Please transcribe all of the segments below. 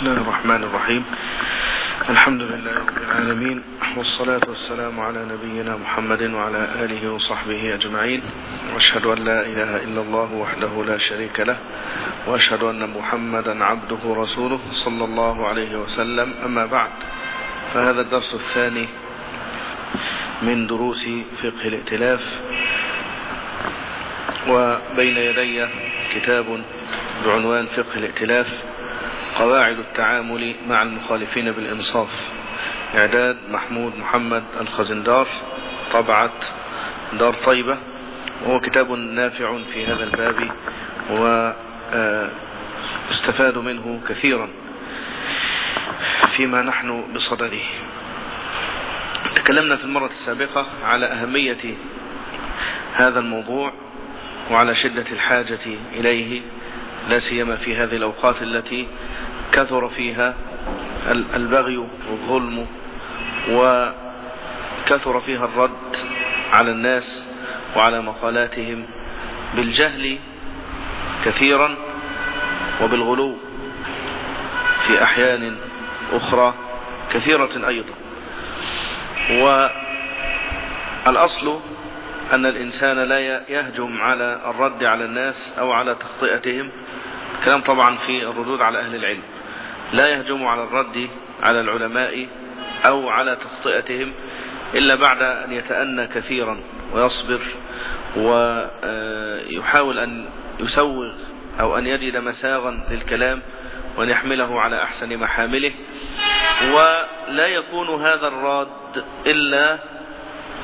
الله الرحمن الرحيم الحمد لله رب العالمين والصلاة والسلام على نبينا محمد وعلى آله وصحبه أجمعين وأشهد أن لا إله إلا الله وحده لا شريك له وأشهد أن محمدا عبده ورسوله صلى الله عليه وسلم أما بعد فهذا الدرس الثاني من دروس فقه الائتلاف وبين يدي كتاب بعنوان فقه الائتلاف قواعد التعامل مع المخالفين بالإنصاف. إعداد محمود محمد الخزندار طبعة دار طيبة وهو كتاب نافع في هذا الباب واستفاد منه كثيرا فيما نحن بصدده. تكلمنا في المرة السابقة على أهمية هذا الموضوع وعلى شدة الحاجة إليه لا سيما في هذه الأوقات التي كثر فيها البغي والظلم وكثر فيها الرد على الناس وعلى مقالاتهم بالجهل كثيرا وبالغلو في أحيان أخرى كثيرة أيضا. والأصل أن الإنسان لا يهجم على الرد على الناس أو على تخطئتهم كلام طبعا في الردود على أهل العلم. لا يهجم على الرد على العلماء أو على تخطئتهم إلا بعد أن يتأنى كثيرا ويصبر ويحاول أن يسوغ أو أن يجد مساغا للكلام وأن يحمله على أحسن محامله. ولا يكون هذا الراد إلا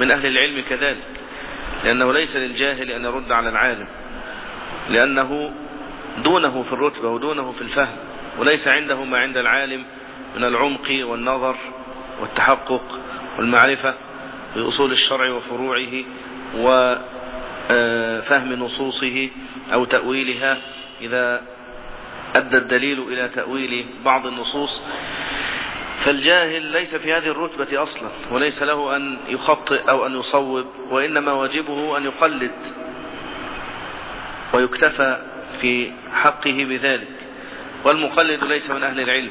من أهل العلم كذلك لأنه ليس للجاهل أن يرد على العالم لأنه دونه في الرتبة ودونه في الفهم وليس عنده ما عند العالم من العمق والنظر والتحقق والمعرفة بأصول الشرع وفروعه وفهم نصوصه أو تأويلها. إذا أدى الدليل إلى تأويل بعض النصوص فالجاهل ليس في هذه الرتبة أصلا وليس له أن يخطئ أو أن يصوب وإنما واجبه أن يقلد ويكتفى في حقه بذلك. والمقلد ليس من أهل العلم.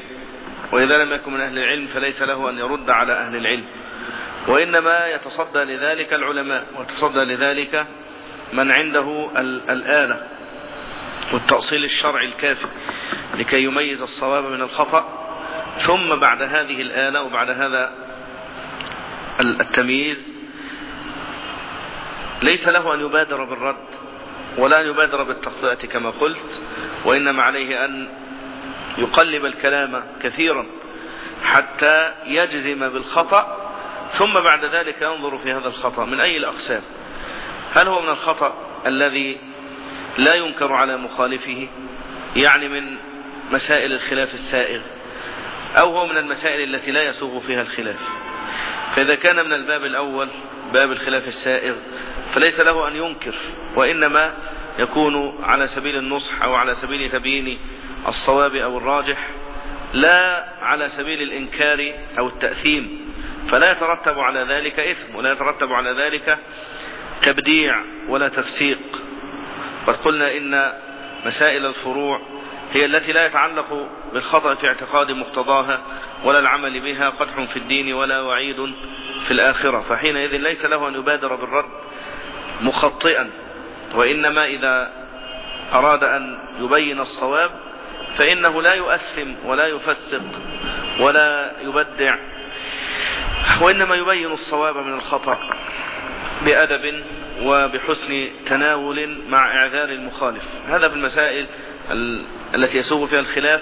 وإذا لم يكن من أهل العلم فليس له أن يرد على أهل العلم. وإنما يتصدى لذلك العلماء ويتصدى لذلك من عنده الآلة والتأصيل الشرعي الكافي لكي يميز الصواب من الخطأ. ثم بعد هذه الآلة وبعد هذا التمييز ليس له أن يبادر بالرد. ولا أن يبادر بالتخطئة كما قلت وإنما عليه أن يقلب الكلام كثيرا حتى يجزم بالخطأ ثم بعد ذلك ينظر في هذا الخطأ من أي الأقسام؟ هل هو من الخطأ الذي لا ينكر على مخالفه يعني من مسائل الخلاف السائغ أو هو من المسائل التي لا يسوغ فيها الخلاف؟ فإذا كان من الباب الأول باب الخلاف السائغ فليس له أن ينكر وإنما يكون على سبيل النصح أو على سبيل تبيين الصواب أو الراجح لا على سبيل الإنكار أو التأثيم. فلا يترتب على ذلك إثم ولا يترتب على ذلك تبديع ولا تفسيق. قد قلنا إن مسائل الفروع هي التي لا يتعلق بالخطأ في اعتقاد مقتضاها ولا العمل بها قدح في الدين ولا وعيد في الآخرة. فحينئذ ليس له أن يبادر بالرد مخطئا وإنما إذا أراد أن يبين الصواب فإنه لا يؤثم ولا يفسق ولا يبدع وإنما يبين الصواب من الخطأ بأدب وبحسن تناول مع إعذار المخالف. هذا في المسائل التي يسوغ فيها الخلاف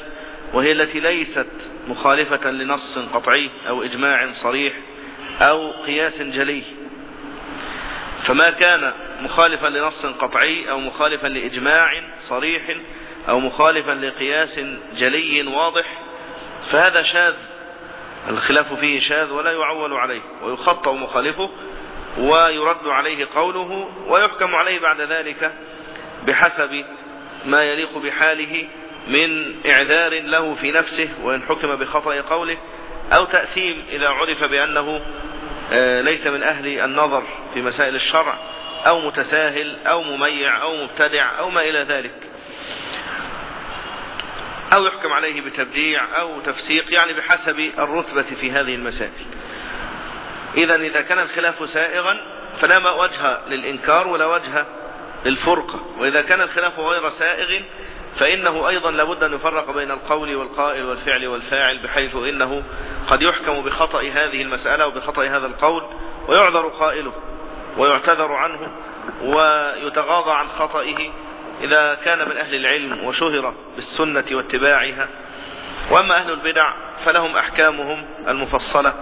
وهي التي ليست مخالفة لنص قطعي أو إجماع صريح أو قياس جلي. فما كان مخالفا لنص قطعي أو مخالفا لإجماع صريح أو مخالفا لقياس جلي واضح فهذا شاذ. الخلاف فيه شاذ ولا يعول عليه ويخطأ مخالفه ويرد عليه قوله ويحكم عليه بعد ذلك بحسب ما يليق بحاله من إعذار له في نفسه وإن حكم بخطأ قوله أو تأثيم إذا عرف بأنه ليس من أهل النظر في مسائل الشرع أو متساهل أو مميع أو مبتدع أو ما إلى ذلك. أو يحكم عليه بتبديع أو تفسيق يعني بحسب الرتبة في هذه المسائل. إذا إذا كان الخلاف سائغا فلا وجه للإنكار ولا وجه للفرقة. وإذا كان الخلاف غير سائغ فإنه أيضا لابد أن يفرق بين القول والقائل والفعل والفاعل بحيث إنه قد يحكم بخطأ هذه المسألة وبخطأ هذا القول ويعذر قائله ويعتذر عنه ويتغاضى عن خطئه إذا كان من أهل العلم وشهر بالسنة واتباعها. وأما أهل البدع فلهم أحكامهم المفصلة.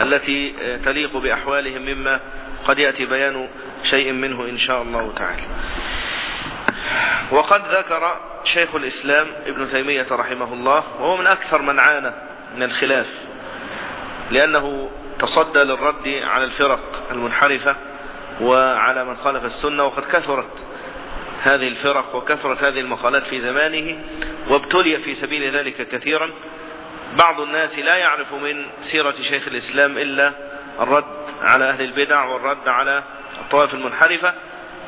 التي تليق بأحوالهم مما قد يأتي بيان شيء منه إن شاء الله تعالى. وقد ذكر شيخ الإسلام ابن تيمية رحمه الله وهو من أكثر من عانى من الخلاف لأنه تصدى للرد على الفرق المنحرفة وعلى من خالف السنة وقد كثرت هذه الفرق وكثرت هذه المقالات في زمانه وابتلي في سبيل ذلك كثيرا بعض الناس لا يعرف من سيرة شيخ الإسلام إلا الرد على أهل البدع والرد على الطوائف المنحرفة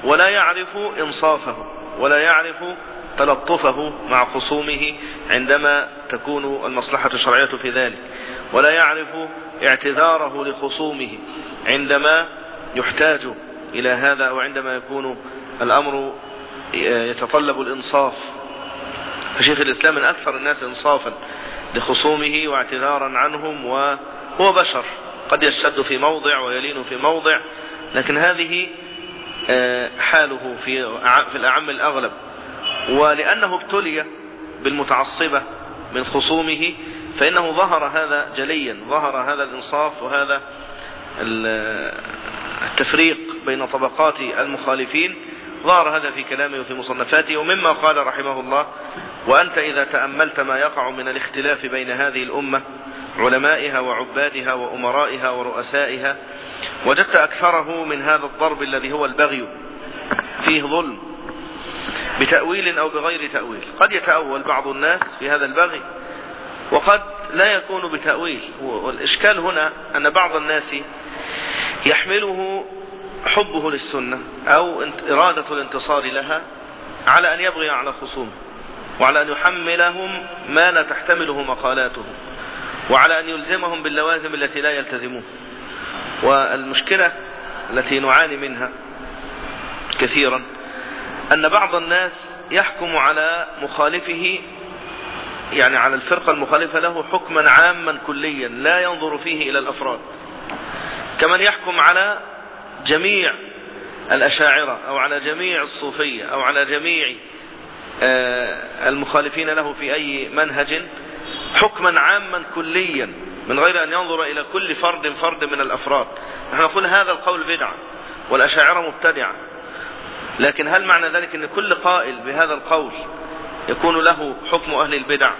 ولا يعرف إنصافه ولا يعرف تلطفه مع خصومه عندما تكون المصلحة الشرعية في ذلك ولا يعرف اعتذاره لخصومه عندما يحتاج إلى هذا أو عندما يكون الأمر يتطلب الإنصاف. فشيخ الإسلام من أكثر الناس إنصافا. لخصومه واعتذارا عنهم وهو بشر. قد يشتد في موضع ويلين في موضع. لكن هذه آه، حاله في في الأعم الأغلب. ولأنه ابتلي بالمتعصبة من خصومه فإنه ظهر هذا جليا ظهر هذا الإنصاف وهذا التفريق بين طبقات المخالفين. ظهر هذا في كلامه وفي مصنفاته. ومما قال رحمه الله وأنت إذا تأملت ما يقع من الاختلاف بين هذه الأمة علمائها وعبادها وأمرائها ورؤسائها وجدت أكثره من هذا الضرب الذي هو البغي فيه ظلم بتأويل أو بغير تأويل. قد يتأول بعض الناس في هذا البغي وقد لا يكون بتأويل. والإشكال هنا أن بعض الناس يحمله حبه للسنة أو إرادة الانتصار لها على أن يبغي على خصومه. وعلى أن يحملهم ما لا تحتمله مقالاتهم وعلى أن يلزمهم باللوازم التي لا يلتزمون والمشكلة التي نعاني منها كثيرا أن بعض الناس يحكم على مخالفه يعني على الفرقة المخالفة له حكما عاما كليا لا ينظر فيه إلى الأفراد. كمن يحكم على جميع الأشاعرة أو على جميع الصوفية أو على جميع المخالفين له في أي منهج حكما عاما كليا من غير أن ينظر إلى كل فرد فرد من الأفراد. نحن نقول هذا القول بدعة والأشاعرة مبتدعة. لكن هل معنى ذلك أن كل قائل بهذا القول يكون له حكم أهل البدع؟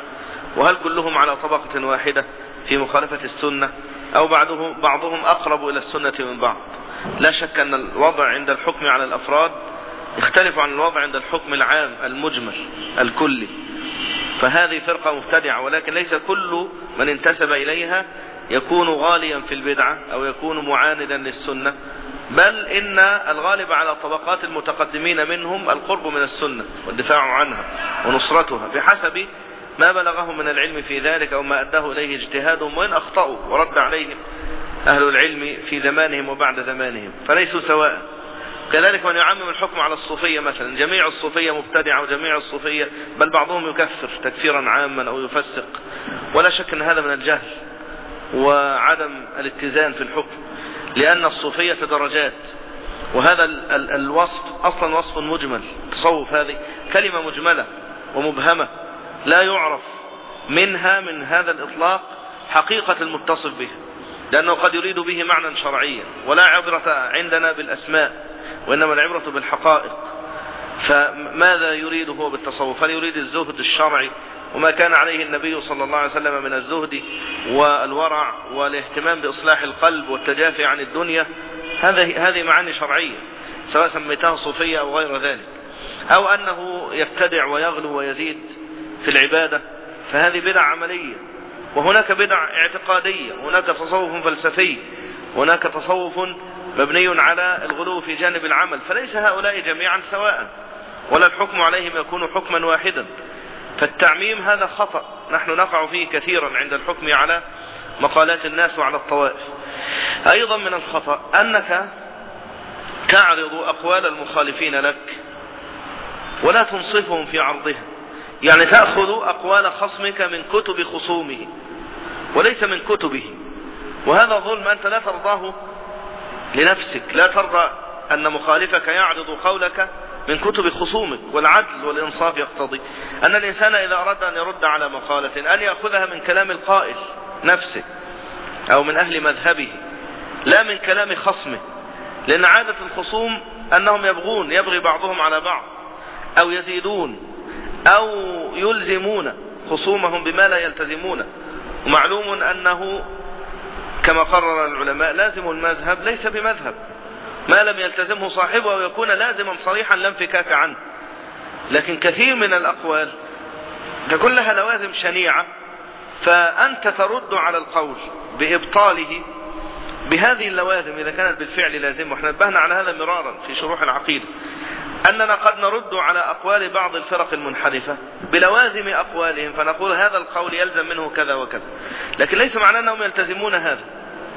وهل كلهم على طبقة واحدة في مخالفة السنة؟ أو بعضهم, بعضهم أقرب إلى السنة من بعض؟ لا شك أن الوضع عند الحكم على الأفراد يختلف عن الوضع عند الحكم العام المجمل الكلي. فهذه فرقة مبتدعة ولكن ليس كل من انتسب إليها يكون غاليا في البدعة أو يكون معاندا للسنة بل إن الغالب على طبقات المتقدمين منهم القرب من السنة والدفاع عنها ونصرتها بحسب ما بلغهم من العلم في ذلك أو ما أداه إليه اجتهادهم وإن أخطأوا ورد عليهم أهل العلم في زمانهم وبعد زمانهم فليسوا سواء. كذلك من يعمم الحكم على الصوفية مثلا. جميع الصوفية مبتدعة وجميع الصوفية بل بعضهم يكفر تكفيرا عاما أو يفسق. ولا شك أن هذا من الجهل وعدم الاتزان في الحكم لأن الصوفية درجات. وهذا الوصف أصلا وصف مجمل تصوف هذه كلمة مجملة ومبهمة لا يعرف منها من هذا الإطلاق حقيقة المتصف به لأنه قد يريد به معنى شرعيا ولا عبرة عندنا بالأسماء وإنما العبرة بالحقائق. فماذا يريد هو بالتصوف؟ هل يريد الزهد الشرعي؟ وما كان عليه النبي صلى الله عليه وسلم من الزهد والورع والاهتمام بإصلاح القلب والتجافي عن الدنيا؟ هذه هذه معاني شرعية سواء سميتها صوفية أو غير ذلك. أو أنه يبتدع ويغلو ويزيد في العبادة فهذه بدع عملية. وهناك بدع اعتقادية هناك تصوف فلسفي هناك تصوف مبني على الغلو في جانب العمل فليس هؤلاء جميعا سواء ولا الحكم عليهم يكون حكما واحدا. فالتعميم هذا خطأ نحن نقع فيه كثيرا عند الحكم على مقالات الناس وعلى الطوائف. أيضا من الخطأ أنك تعرض أقوال المخالفين لك ولا تنصفهم في عرضها يعني تأخذ أقوال خصمك من كتب خصومه وليس من كتبه. وهذا ظلم أنت لا ترضاه لنفسك. لا ترضى أن مخالفك يعرض قولك من كتب خصومك والعدل والإنصاف يقتضي. أن الإنسان إذا أراد أن يرد على مقالة أن يأخذها من كلام القائل نفسه أو من أهل مذهبه لا من كلام خصمه. لأن عادة الخصوم أنهم يبغون يبغي بعضهم على بعض أو يزيدون. أو يلزمون خصومهم بما لا يلتزمونه ومعلوم أنه كما قرر العلماء لازم المذهب ليس بمذهب. ما لم يلتزمه صاحبه أو يكون لازما صريحا لا انفكاك عنه. لكن كثير من الأقوال تكون لها لوازم شنيعة فأنت ترد على القول بإبطاله بهذه اللوازم إذا كانت بالفعل لازمة وإحنا نبهنا على هذا مرارا في شروح العقيدة. أننا قد نرد على أقوال بعض الفرق المنحرفة بلوازم أقوالهم فنقول هذا القول يلزم منه كذا وكذا. لكن ليس معناه أنهم يلتزمون هذا.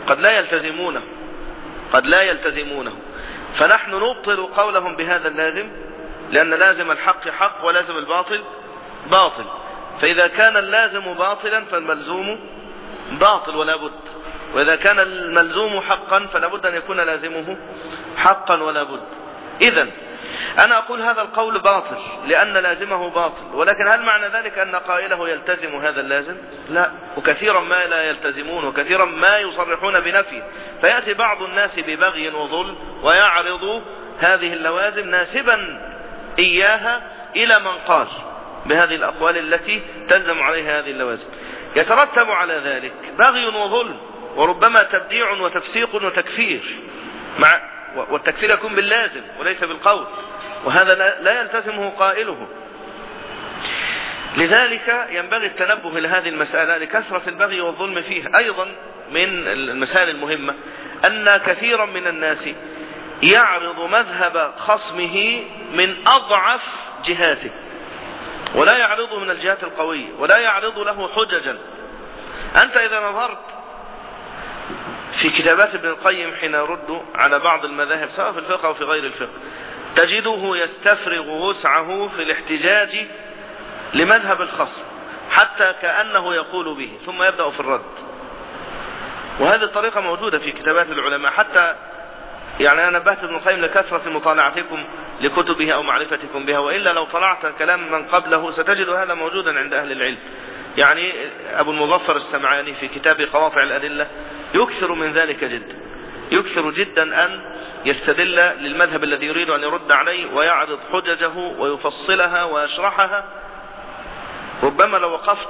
قد لا يلتزمونه قد لا يلتزمونه فنحن نبطل قولهم بهذا اللازم لأن لازم الحق حق ولازم الباطل باطل. فإذا كان اللازم باطلا فالملزوم باطل ولا بد. وإذا كان الملزوم حقا فلا بد أن يكون لازمه حقا ولا بد. إذا أنا أقول هذا القول باطل لأن لازمه باطل. ولكن هل معنى ذلك أن قائله يلتزم هذا اللازم؟ لا. وكثيرا ما لا يلتزمون وكثيرا ما يصرحون بنفي. فيأتي بعض الناس ببغي وظلم ويعرض هذه اللوازم ناسبا إياها إلى من قال بهذه الأقوال التي تلزم عليها هذه اللوازم. يترتب على ذلك بغي وظلم وربما تبديع وتفسيق وتكفير. مع والتكفير يكون باللازم وليس بالقول. وهذا لا يلتزمه قائله. لذلك ينبغي التنبه لهذه المسألة لكثرة البغي والظلم فيها. أيضا من المسائل المهمة أن كثيرا من الناس يعرض مذهب خصمه من أضعف جهاته. ولا يعرضه من الجهات القوية ولا يعرض له حججا. أنت إذا نظرت في كتابات ابن القيم حين يرد على بعض المذاهب سواء في الفقه أو في غير الفقه. تجده يستفرغ وسعه في الاحتجاج لمذهب الخصم حتى كأنه يقول به ثم يبدأ في الرد. وهذه الطريقة موجودة في كتابات العلماء حتى يعني أنا نبهت ابن القيم لكثرة مطالعتكم لكتبه أو معرفتكم بها وإلا لو طلعت كلام من قبله ستجد هذا موجودا عند أهل العلم. يعني أبو المظفر السمعاني في كتاب قواطع الأدلة يكثر من ذلك جدا يكثر جدا أن يستدل للمذهب الذي يريد أن يرد عليه ويعرض حججه ويفصلها ويشرحها. ربما لو وقفت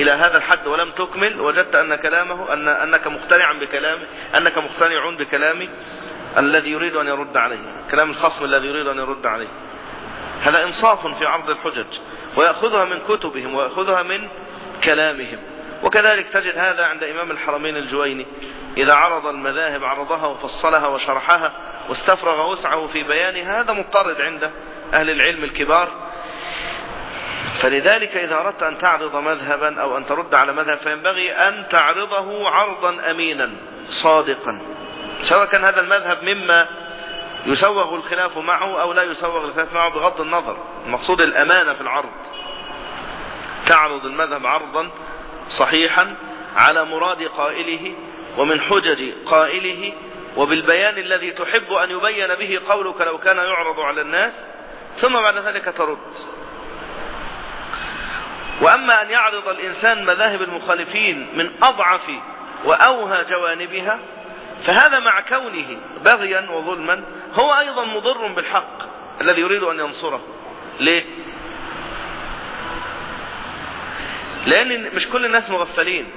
إلى هذا الحد ولم تكمل وجدت أن كلامه أن أنك مقتنعا بكلامه أنك مقتنع بكلام الذي يريد أن يرد عليه كلام الخصم الذي يريد أن يرد عليه. هذا إنصاف في عرض الحجج. ويأخذها من كتبهم ويأخذها من كلامهم. وكذلك تجد هذا عند إمام الحرمين الجويني. إذا عرض المذاهب عرضها وفصلها وشرحها واستفرغ وسعه في بيانها هذا مضطرد عند أهل العلم الكبار. فلذلك إذا أردت أن تعرض مذهبا أو أن ترد على مذهب فينبغي أن تعرضه عرضا أمينا صادقا. سواء كان هذا المذهب مما يسوغ الخلاف معه أو لا يسوغ الخلاف معه بغض النظر. المقصود الأمانة في العرض. تعرض المذهب عرضا صحيحا على مراد قائله ومن حجج قائله وبالبيان الذي تحب أن يبين به قولك لو كان يعرض على الناس ثم بعد ذلك ترد. وأما أن يعرض الإنسان مذاهب المخالفين من أضعف وأوهى جوانبها فهذا مع كونه بغيا وظلما هو أيضا مضر بالحق الذي يريد أن ينصره. ليه؟ لأن مش كل الناس مغفلين.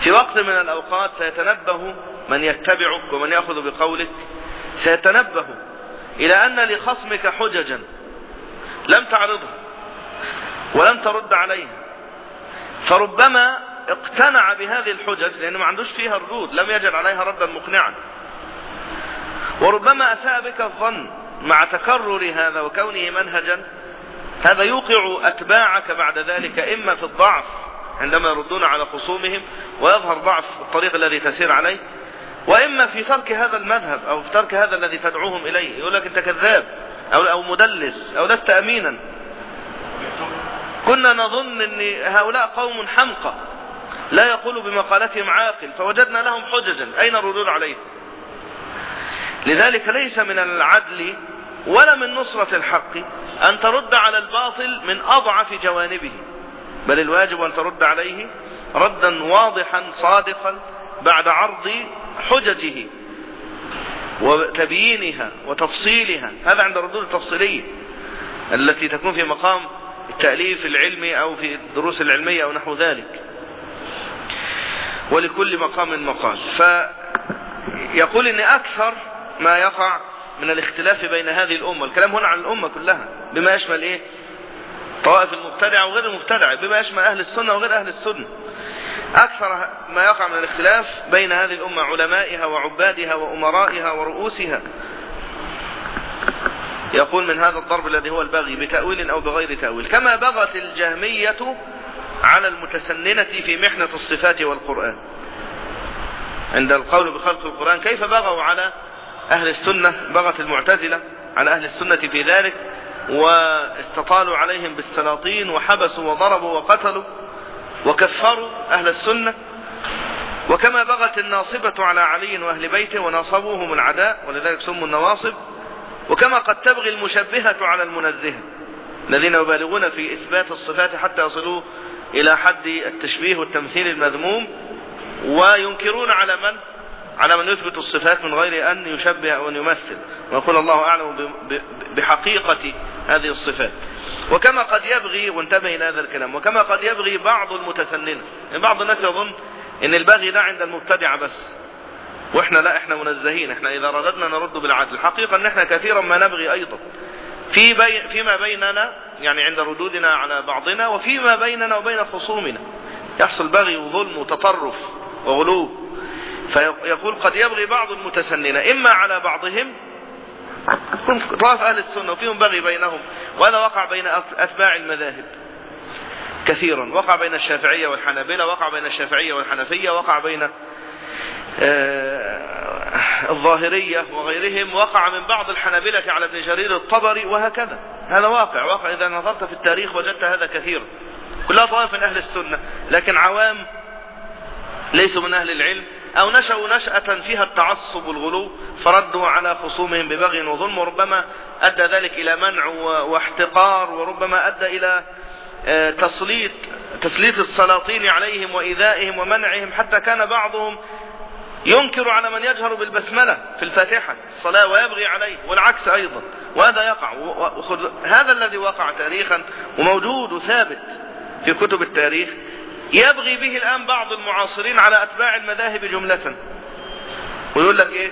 في وقت من الأوقات سيتنبه من يتبعك ومن يأخذ بقولك. سيتنبه إلى أن لخصمك حججا لم تعرضها ولم ترد عليها فربما اقتنع بهذه الحجج لأنه ما عندوش فيها الردود لم يجد عليها ردا مقنعا. وربما أساء بك الظن مع تكرر هذا وكونه منهجا. هذا يوقع أتباعك بعد ذلك إما في الضعف عندما يردون على خصومهم ويظهر ضعف الطريق الذي تسير عليه وإما في ترك هذا المذهب أو في ترك هذا الذي تدعوهم إليه. يقول لك أنت كذاب أو, أو مدلس أو لست أمينا. كنا نظن أن هؤلاء قوم حمقى. لا يقول بمقالتهم عاقل فوجدنا لهم حججا. أين الردود عليه؟ لذلك ليس من العدل ولا من نصرة الحق أن ترد على الباطل من أضعف جوانبه بل الواجب أن ترد عليه ردا واضحا صادقا بعد عرض حججه وتبيينها وتفصيلها. هذا عند الردود التفصيلية التي تكون في مقام التأليف العلمي أو في الدروس العلمية أو نحو ذلك. ولكل مقام مقال. فيقول إن أكثر ما يقع من الاختلاف بين هذه الأمة الكلام هنا عن الأمة كلها بما يشمل إيه؟ طوائف المبتدعة وغير المبتدعة بما يشمل أهل السنة وغير أهل السنة. أكثر ما يقع من الاختلاف بين هذه الأمة علمائها وعبادها وأمرائها ورؤوسها. يقول من هذا الضرب الذي هو البغي بتأويل أو بغير تأويل. كما بغت الجهمية على المتسننة في محنة الصفات والقرآن. عند القول بخلق القرآن كيف بغوا على أهل السنة؟ بغت المعتزلة على أهل السنة في ذلك واستطالوا عليهم بالسلاطين وحبسوا وضربوا وقتلوا وكفروا أهل السنة. وكما بغت الناصبة على علي وأهل بيته وناصبوهم العداء ولذلك سموا النواصب. وكما قد تبغي المشبهة على المنزهة الذين يبالغون في إثبات الصفات حتى يصلوا إلى حد التشبيه والتمثيل المذموم وينكرون على من؟ على من يثبت الصفات من غير أن يشبه أو أن يمثل. ويقول الله أعلم بحقيقة هذه الصفات. وكما قد يبغي وانتبه إلى هذا الكلام وكما قد يبغي بعض المتسننة يعني بعض الناس يظن أن البغي ده عند المبتدع بس. وإحنا لا إحنا منزهين. إحنا إذا رددنا نرد بالعدل. الحقيقة إن إحنا كثيرا ما نبغي أيضا. في بي فيما بيننا يعني عند ردودنا على بعضنا وفيما بيننا وبين خصومنا. يحصل بغي وظلم وتطرف وغلو. فيقول قد يبغي بعض المتسنين إما على بعضهم طواف أهل السنة وفيهم بغي بينهم. وهذا وقع بين أتباع المذاهب كثيرا. وقع بين الشافعية والحنابلة وقع بين الشافعية والحنفية وقع بين الظاهرية وغيرهم وقع من بعض الحنابلة على ابن جرير الطبري وهكذا. هذا واقع واقع إذا نظرت في التاريخ وجدت هذا كثيرا. كلها طوائف من أهل السنة لكن عوام ليسوا من أهل العلم أو نشأوا نشأة فيها التعصب والغلو فردوا على خصومهم ببغي وظلم وربما أدى ذلك إلى منع واحتقار وربما أدى إلى آه، تسليط تسليط السلاطين عليهم وإيذائهم ومنعهم حتى كان بعضهم ينكر على من يجهر بالبسملة في الفاتحة الصلاة ويبغي عليه والعكس أيضا وهذا يقع هذا الذي وقع تاريخا وموجود وثابت في كتب التاريخ يبغي به الآن بعض المعاصرين على أتباع المذاهب جملة. ويقول لك إيه؟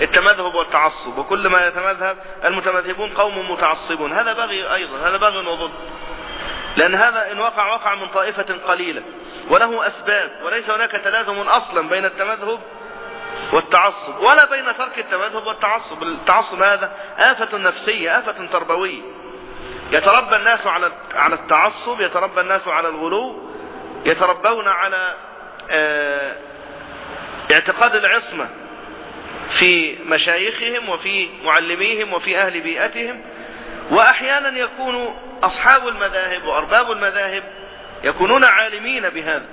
التمذهب والتعصب وكل ما يتمذهب المتمذهبون قوم متعصبون هذا بغي أيضا هذا بغي وظلم لأن هذا إن وقع وقع من طائفة قليلة. وله أسباب وليس هناك تلازم أصلا بين التمذهب والتعصب ولا بين ترك التمذهب والتعصب. التعصب هذا آفة نفسية آفة تربوية. يتربى الناس على على التعصب يتربى الناس على الغلو يتربون على آه، اعتقاد العصمة في مشايخهم وفي معلميهم وفي أهل بيئتهم. وأحيانا يكون أصحاب المذاهب وأرباب المذاهب يكونون عالمين بهذا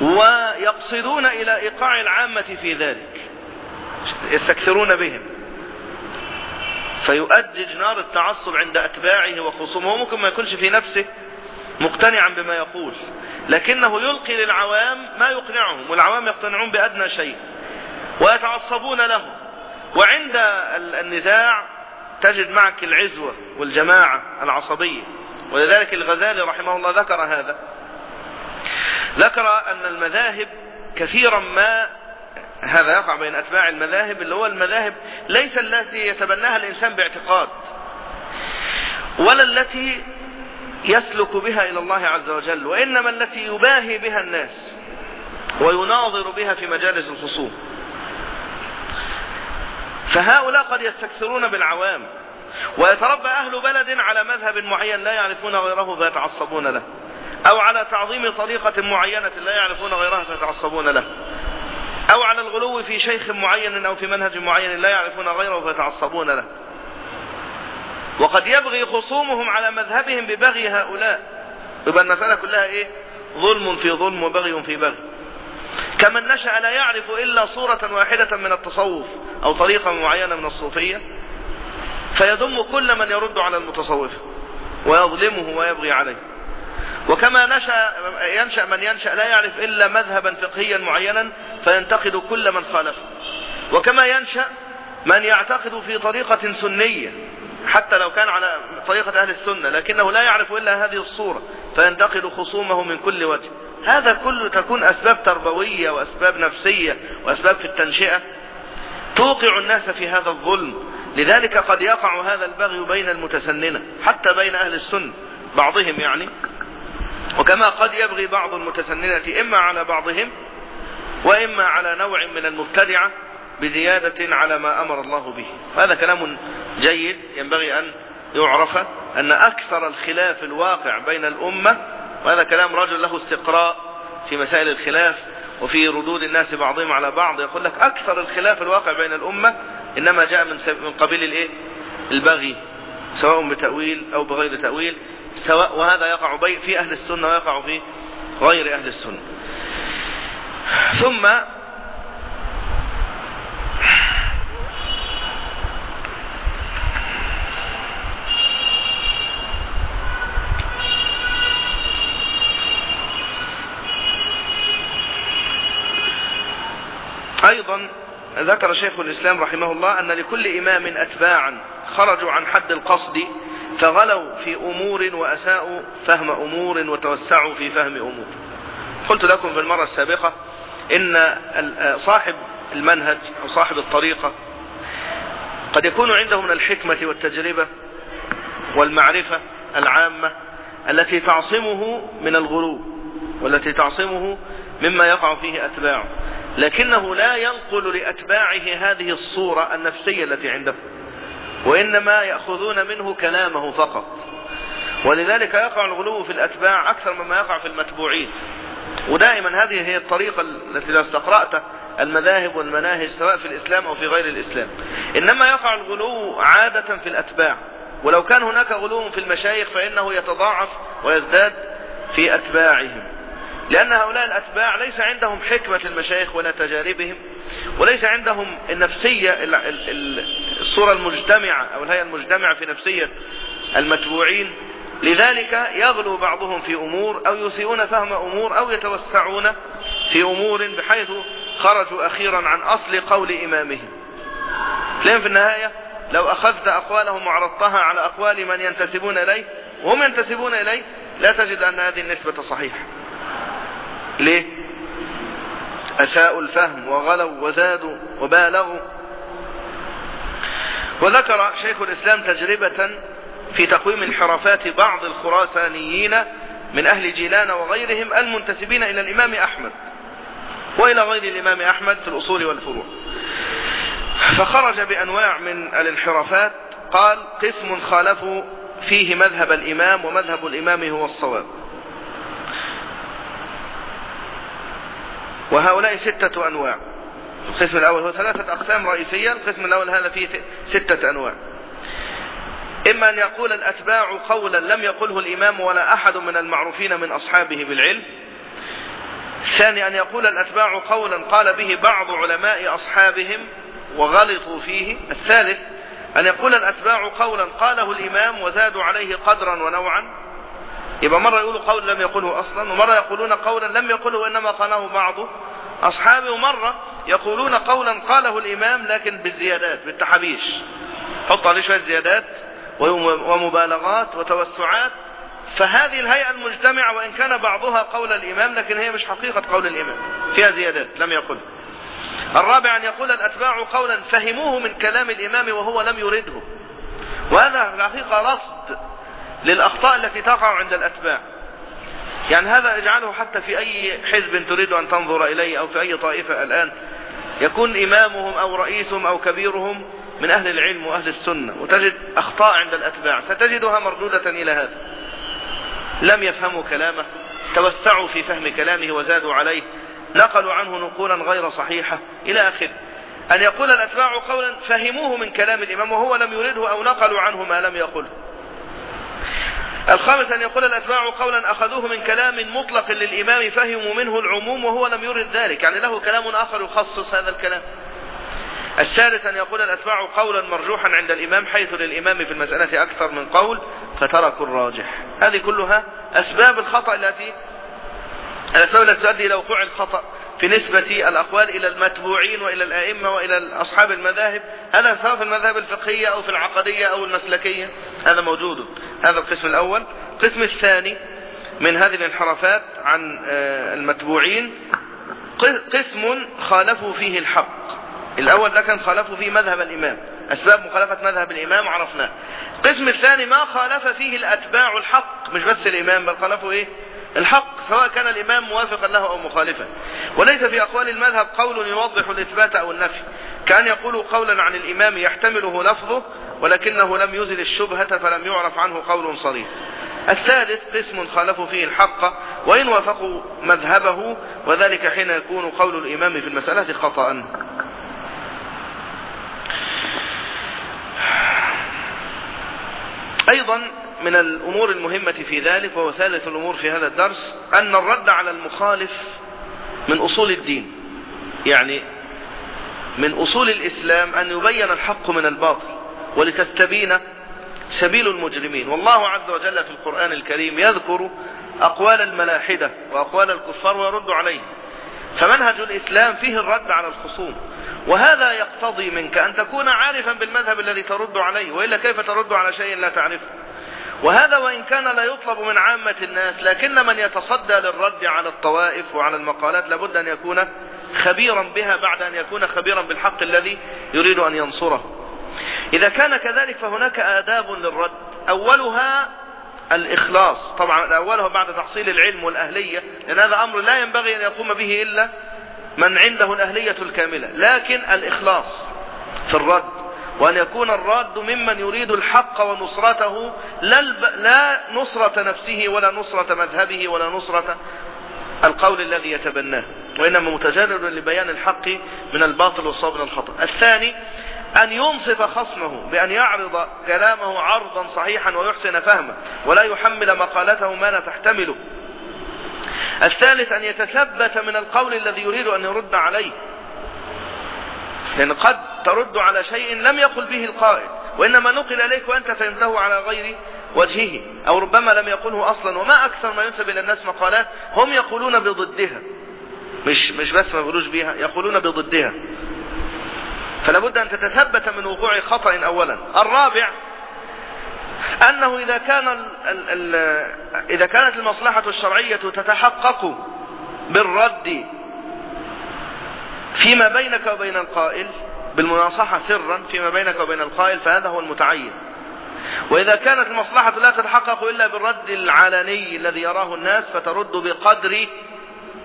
ويقصدون إلى إيقاع العامة في ذلك يستكثرون بهم. فيؤدج نار التعصب عند أتباعه وخصومه ممكن ما يكونش في نفسه مقتنعا بما يقول لكنه يلقي للعوام ما يقنعهم والعوام يقتنعون بأدنى شيء ويتعصبون له وعند النزاع تجد معك العزوة والجماعة العصبية. ولذلك الغزالي رحمه الله ذكر هذا. ذكر أن المذاهب كثيرا ما هذا يقع بين أتباع المذاهب اللي هو المذاهب ليس التي يتبناها الإنسان باعتقاد ولا التي يسلك بها إلى الله عز وجل وإنما التي يباهي بها الناس ويناظر بها في مجالس الخصوم. فهؤلاء قد يستكثرون بالعوام ويتربى أهل بلد على مذهب معين لا يعرفون غيره فيتعصبون له أو على تعظيم طريقة معينة لا يعرفون غيرها فيتعصبون له أو على الغلو في شيخ معين أو في منهج معين لا يعرفون غيره فيتعصبون له. وقد يبغي خصومهم على مذهبهم ببغي هؤلاء يبقى المسألة كلها إيه؟ ظلم في ظلم وبغي في بغي. كمن نشأ لا يعرف إلا صورة واحدة من التصوف أو طريقة معينة من الصوفية فيذم كل من يرد على المتصوف ويظلمه ويبغي عليه. وكما نشأ ينشأ من ينشأ لا يعرف إلا مذهبا فقهيا معينا فينتقد كل من خالفه. وكما ينشأ من يعتقد في طريقة سنية حتى لو كان على طريقة أهل السنة لكنه لا يعرف إلا هذه الصورة فينتقد خصومه من كل وجه. هذا كله تكون أسباب تربوية وأسباب نفسية وأسباب في التنشئة. توقع الناس في هذا الظلم. لذلك قد يقع هذا البغي بين المتسننة حتى بين أهل السنة بعضهم يعني. وكما قد يبغي بعض المتسننة إما على بعضهم وإما على نوع من المبتدعة بزيادة على ما أمر الله به. هذا كلام جيد ينبغي أن يعرف أن أكثر الخلاف الواقع بين الأمة وهذا كلام رجل له استقراء في مسائل الخلاف وفي ردود الناس بعضهم على بعض يقول لك أكثر الخلاف الواقع بين الأمة إنما جاء من من قبيل الإيه؟ البغي سواء بتأويل أو بغير تأويل سواء وهذا يقع في أهل السنة ويقع في غير أهل السنة ثم أيضا ذكر شيخ الإسلام رحمه الله أن لكل إمام أتباعا خرجوا عن حد القصد فغلوا في أمور وأساءوا فهم أمور وتوسعوا في فهم أمور. قلت لكم في المرة السابقة إن صاحب المنهج أو صاحب الطريقة قد يكون عنده من الحكمة والتجربة والمعرفة العامة التي تعصمه من الغلو والتي تعصمه مما يقع فيه أتباعه. لكنه لا ينقل لأتباعه هذه الصورة النفسية التي عنده وإنما يأخذون منه كلامه فقط. ولذلك يقع الغلو في الأتباع أكثر مما يقع في المتبوعين. ودائما هذه هي الطريقة التي لو استقرأت المذاهب والمناهج سواء في الإسلام أو في غير الإسلام. إنما يقع الغلو عادة في الأتباع. ولو كان هناك غلو في المشايخ فإنه يتضاعف ويزداد في أتباعهم. لأن هؤلاء الأتباع ليس عندهم حكمة المشايخ ولا تجاربهم وليس عندهم النفسية الصورة المجتمعة أو الهيئة المجتمعة في نفسية المتبوعين. لذلك يغلو بعضهم في أمور أو يسيئون فهم أمور أو يتوسعون في أمور بحيث خرجوا أخيرا عن أصل قول إمامهم. لأن في النهاية لو أخذت أقوالهم وعرضتها على أقوال من ينتسبون إليه وهم ينتسبون إليه لا تجد أن هذه النسبة صحيحة. ليه؟ أساءوا الفهم وغلوا وزادوا وبالغوا. وذكر شيخ الإسلام تجربة في تقويم انحرافات بعض الخراسانيين من أهل جيلان وغيرهم المنتسبين إلى الإمام أحمد وإلى غير الإمام أحمد في الأصول والفروع. فخرج بأنواع من الانحرافات قال قسم خالفوا فيه مذهب الإمام ومذهب الإمام هو الصواب. وهؤلاء ستة أنواع. القسم الأول هو ثلاثة أقسام رئيسية القسم الأول هذا فيه ستة أنواع. إما أن يقول الأتباع قولا لم يقله الإمام ولا أحد من المعروفين من أصحابه بالعلم. الثاني أن يقول الأتباع قولا قال به بعض علماء أصحابهم وغلطوا فيه. الثالث أن يقول الأتباع قولا قاله الإمام وزادوا عليه قدرا ونوعا. يبقى مرة يقولوا قول لم يقله أصلا ومرة يقولون قولا لم يقله وإنما قاله بعض أصحابه ومرة يقولون قولا قاله الإمام لكن بالزيادات بالتحبيش. حط عليه شوية زيادات ومبالغات وتوسعات. فهذه الهيئة المجتمعة وإن كان بعضها قول الإمام لكن هي مش حقيقة قول الإمام فيها زيادات لم يقل. الرابع أن يقول الأتباع قولا فهموه من كلام الإمام وهو لم يرده. وهذا الحقيقة رصد للأخطاء التي تقع عند الأتباع. يعني هذا اجعله حتى في أي حزب تريد أن تنظر إليه أو في أي طائفة الآن يكون إمامهم أو رئيسهم أو كبيرهم من أهل العلم وأهل السنة وتجد أخطاء عند الأتباع. ستجدها مردودة إلى هذا. لم يفهموا كلامه توسعوا في فهم كلامه وزادوا عليه نقلوا عنه نقولا غير صحيحة إلى آخره أن يقول الأتباع قولا فهموه من كلام الإمام وهو لم يرده أو نقلوا عنه ما لم يقله. الخامس أن يقول الأتباع قولا أخذوه من كلام مطلق للإمام فهموا منه العموم وهو لم يرد ذلك. يعني له كلام آخر يخصص هذا الكلام. الثالث أن يقول الأتباع قولا مرجوحا عند الإمام حيث للإمام في المسألة أكثر من قول فتركوا الراجح. هذه كلها أسباب الخطأ التي الأسباب التي تؤدي إلى وقوع الخطأ في نسبة الأقوال إلى المتبوعين وإلى الآئمة وإلى أصحاب المذاهب. هذا سواء في المذاهب الفقهية أو في العقدية أو المسلكية. هذا موجود هذا القسم الأول. القسم الثاني من هذه الانحرافات عن آه، المتبوعين قسم خالفوا فيه الحق. الأول ده كان خالفوا فيه مذهب الإمام. أسباب مخالفة مذهب الإمام عرفناه. القسم الثاني ما خالف فيه الأتباع الحق. مش بس الإمام بل خالفوا إيه؟ الحق. سواء كان الإمام موافقا له أو مخالفا. وليس في أقوال المذهب قول يوضح الإثبات أو النفي. كأن يقولوا قولا عن الإمام يحتمله لفظه ولكنه لم يزل الشبهة فلم يعرف عنه قول صريح. الثالث قسم خالفوا فيه الحق وإن وافقوا مذهبه وذلك حين يكون قول الإمام في المسألة خطأ. أيضا من الأمور المهمة في ذلك وهو ثالث الأمور في هذا الدرس أن الرد على المخالف من أصول الدين. يعني من أصول الإسلام أن يبين الحق من الباطل. ولتستبين سبيل المجرمين. والله عز وجل في القرآن الكريم يذكر أقوال الملاحدة وأقوال الكفار ويرد عليه فمنهج الإسلام فيه الرد على الخصوم. وهذا يقتضي منك أن تكون عارفا بالمذهب الذي ترد عليه وإلا كيف ترد على شيء لا تعرفه؟ وهذا وإن كان لا يطلب من عامة الناس لكن من يتصدى للرد على الطوائف وعلى المقالات لابد أن يكون خبيرا بها بعد أن يكون خبيرا بالحق الذي يريد أن ينصره. إذا كان كذلك فهناك آداب للرد. أولها الإخلاص. طبعا أولها بعد تحصيل العلم والأهلية لأن هذا أمر لا ينبغي أن يقوم به إلا من عنده الأهلية الكاملة. لكن الإخلاص في الرد وأن يكون الراد ممن يريد الحق ونصرته لا نصرة نفسه ولا نصرة مذهبه ولا نصرة القول الذي يتبناه. وإنما متجرد لبيان الحق من الباطل والصواب من الخطأ. الثاني أن ينصف خصمه بأن يعرض كلامه عرضا صحيحا ويحسن فهمه ولا يحمل مقالته ما لا تحتمله. الثالث أن يتثبت من القول الذي يريد أن يرد عليه. لأن قد ترد على شيء لم يقل به القائل وإنما نقل إليك وأنت فهمته على غير وجهه أو ربما لم يقله أصلا وما أكثر ما ينسب إلى الناس مقالات هم يقولون بضدها. مش مش بس ما يقولوش بها يقولون بضدها. فلا بد أن تتثبت من وقوع خطأ أولا. الرابع أنه إذا كان ال ال ال إذا كانت المصلحة الشرعية تتحقق بالرد فيما بينك وبين القائل بالمناصحة سرا فيما بينك وبين القائل فهذا هو المتعين. وإذا كانت المصلحة لا تتحقق إلا بالرد العلني الذي يراه الناس فترد بقدر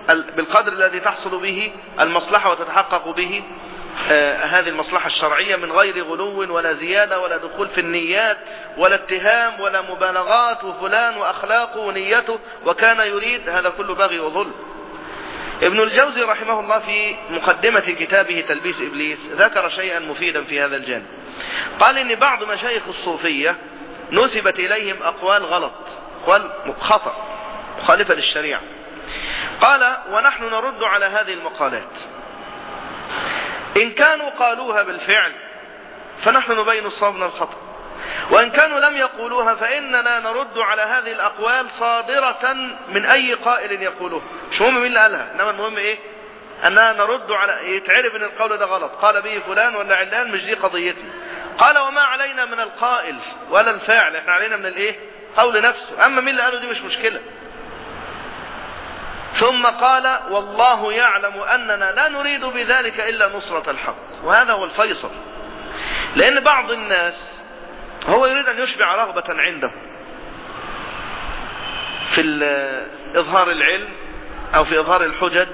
بالقدر الذي تحصل به المصلحة وتتحقق به. هذه المصلحة الشرعية من غير غلو ولا زيادة ولا دخول في النيات ولا اتهام ولا مبالغات وفلان وأخلاقه ونيته وكان يريد هذا كله بغي وظلم. ابن الجوزي رحمه الله في مقدمة كتابه تلبيس إبليس ذكر شيئا مفيدا في هذا الجانب. قال إن بعض مشايخ الصوفية نسبت إليهم أقوال غلط أقوال خطأ مخالفة للشريعة. قال ونحن نرد على هذه المقالات. إن كانوا قالوها بالفعل فنحن نبين الصواب من الخطأ. وإن كانوا لم يقولوها فإننا نرد على هذه الأقوال صادرة من أي قائل يقولوها. مش مهم مين اللي قالها إنما المهم إيه؟ أننا نرد على يتعرف إن القول ده غلط. قال به فلان ولا علان مش دي قضيتنا. قال وما علينا من القائل ولا الفاعل إحنا علينا من الإيه؟ قول نفسه. أما مين اللي قاله دي مش مشكلة. ثم قال والله يعلم أننا لا نريد بذلك إلا نصرة الحق. وهذا هو الفيصل. لأن بعض الناس هو يريد أن يشبع رغبة عنده في إظهار العلم أو في إظهار الحجج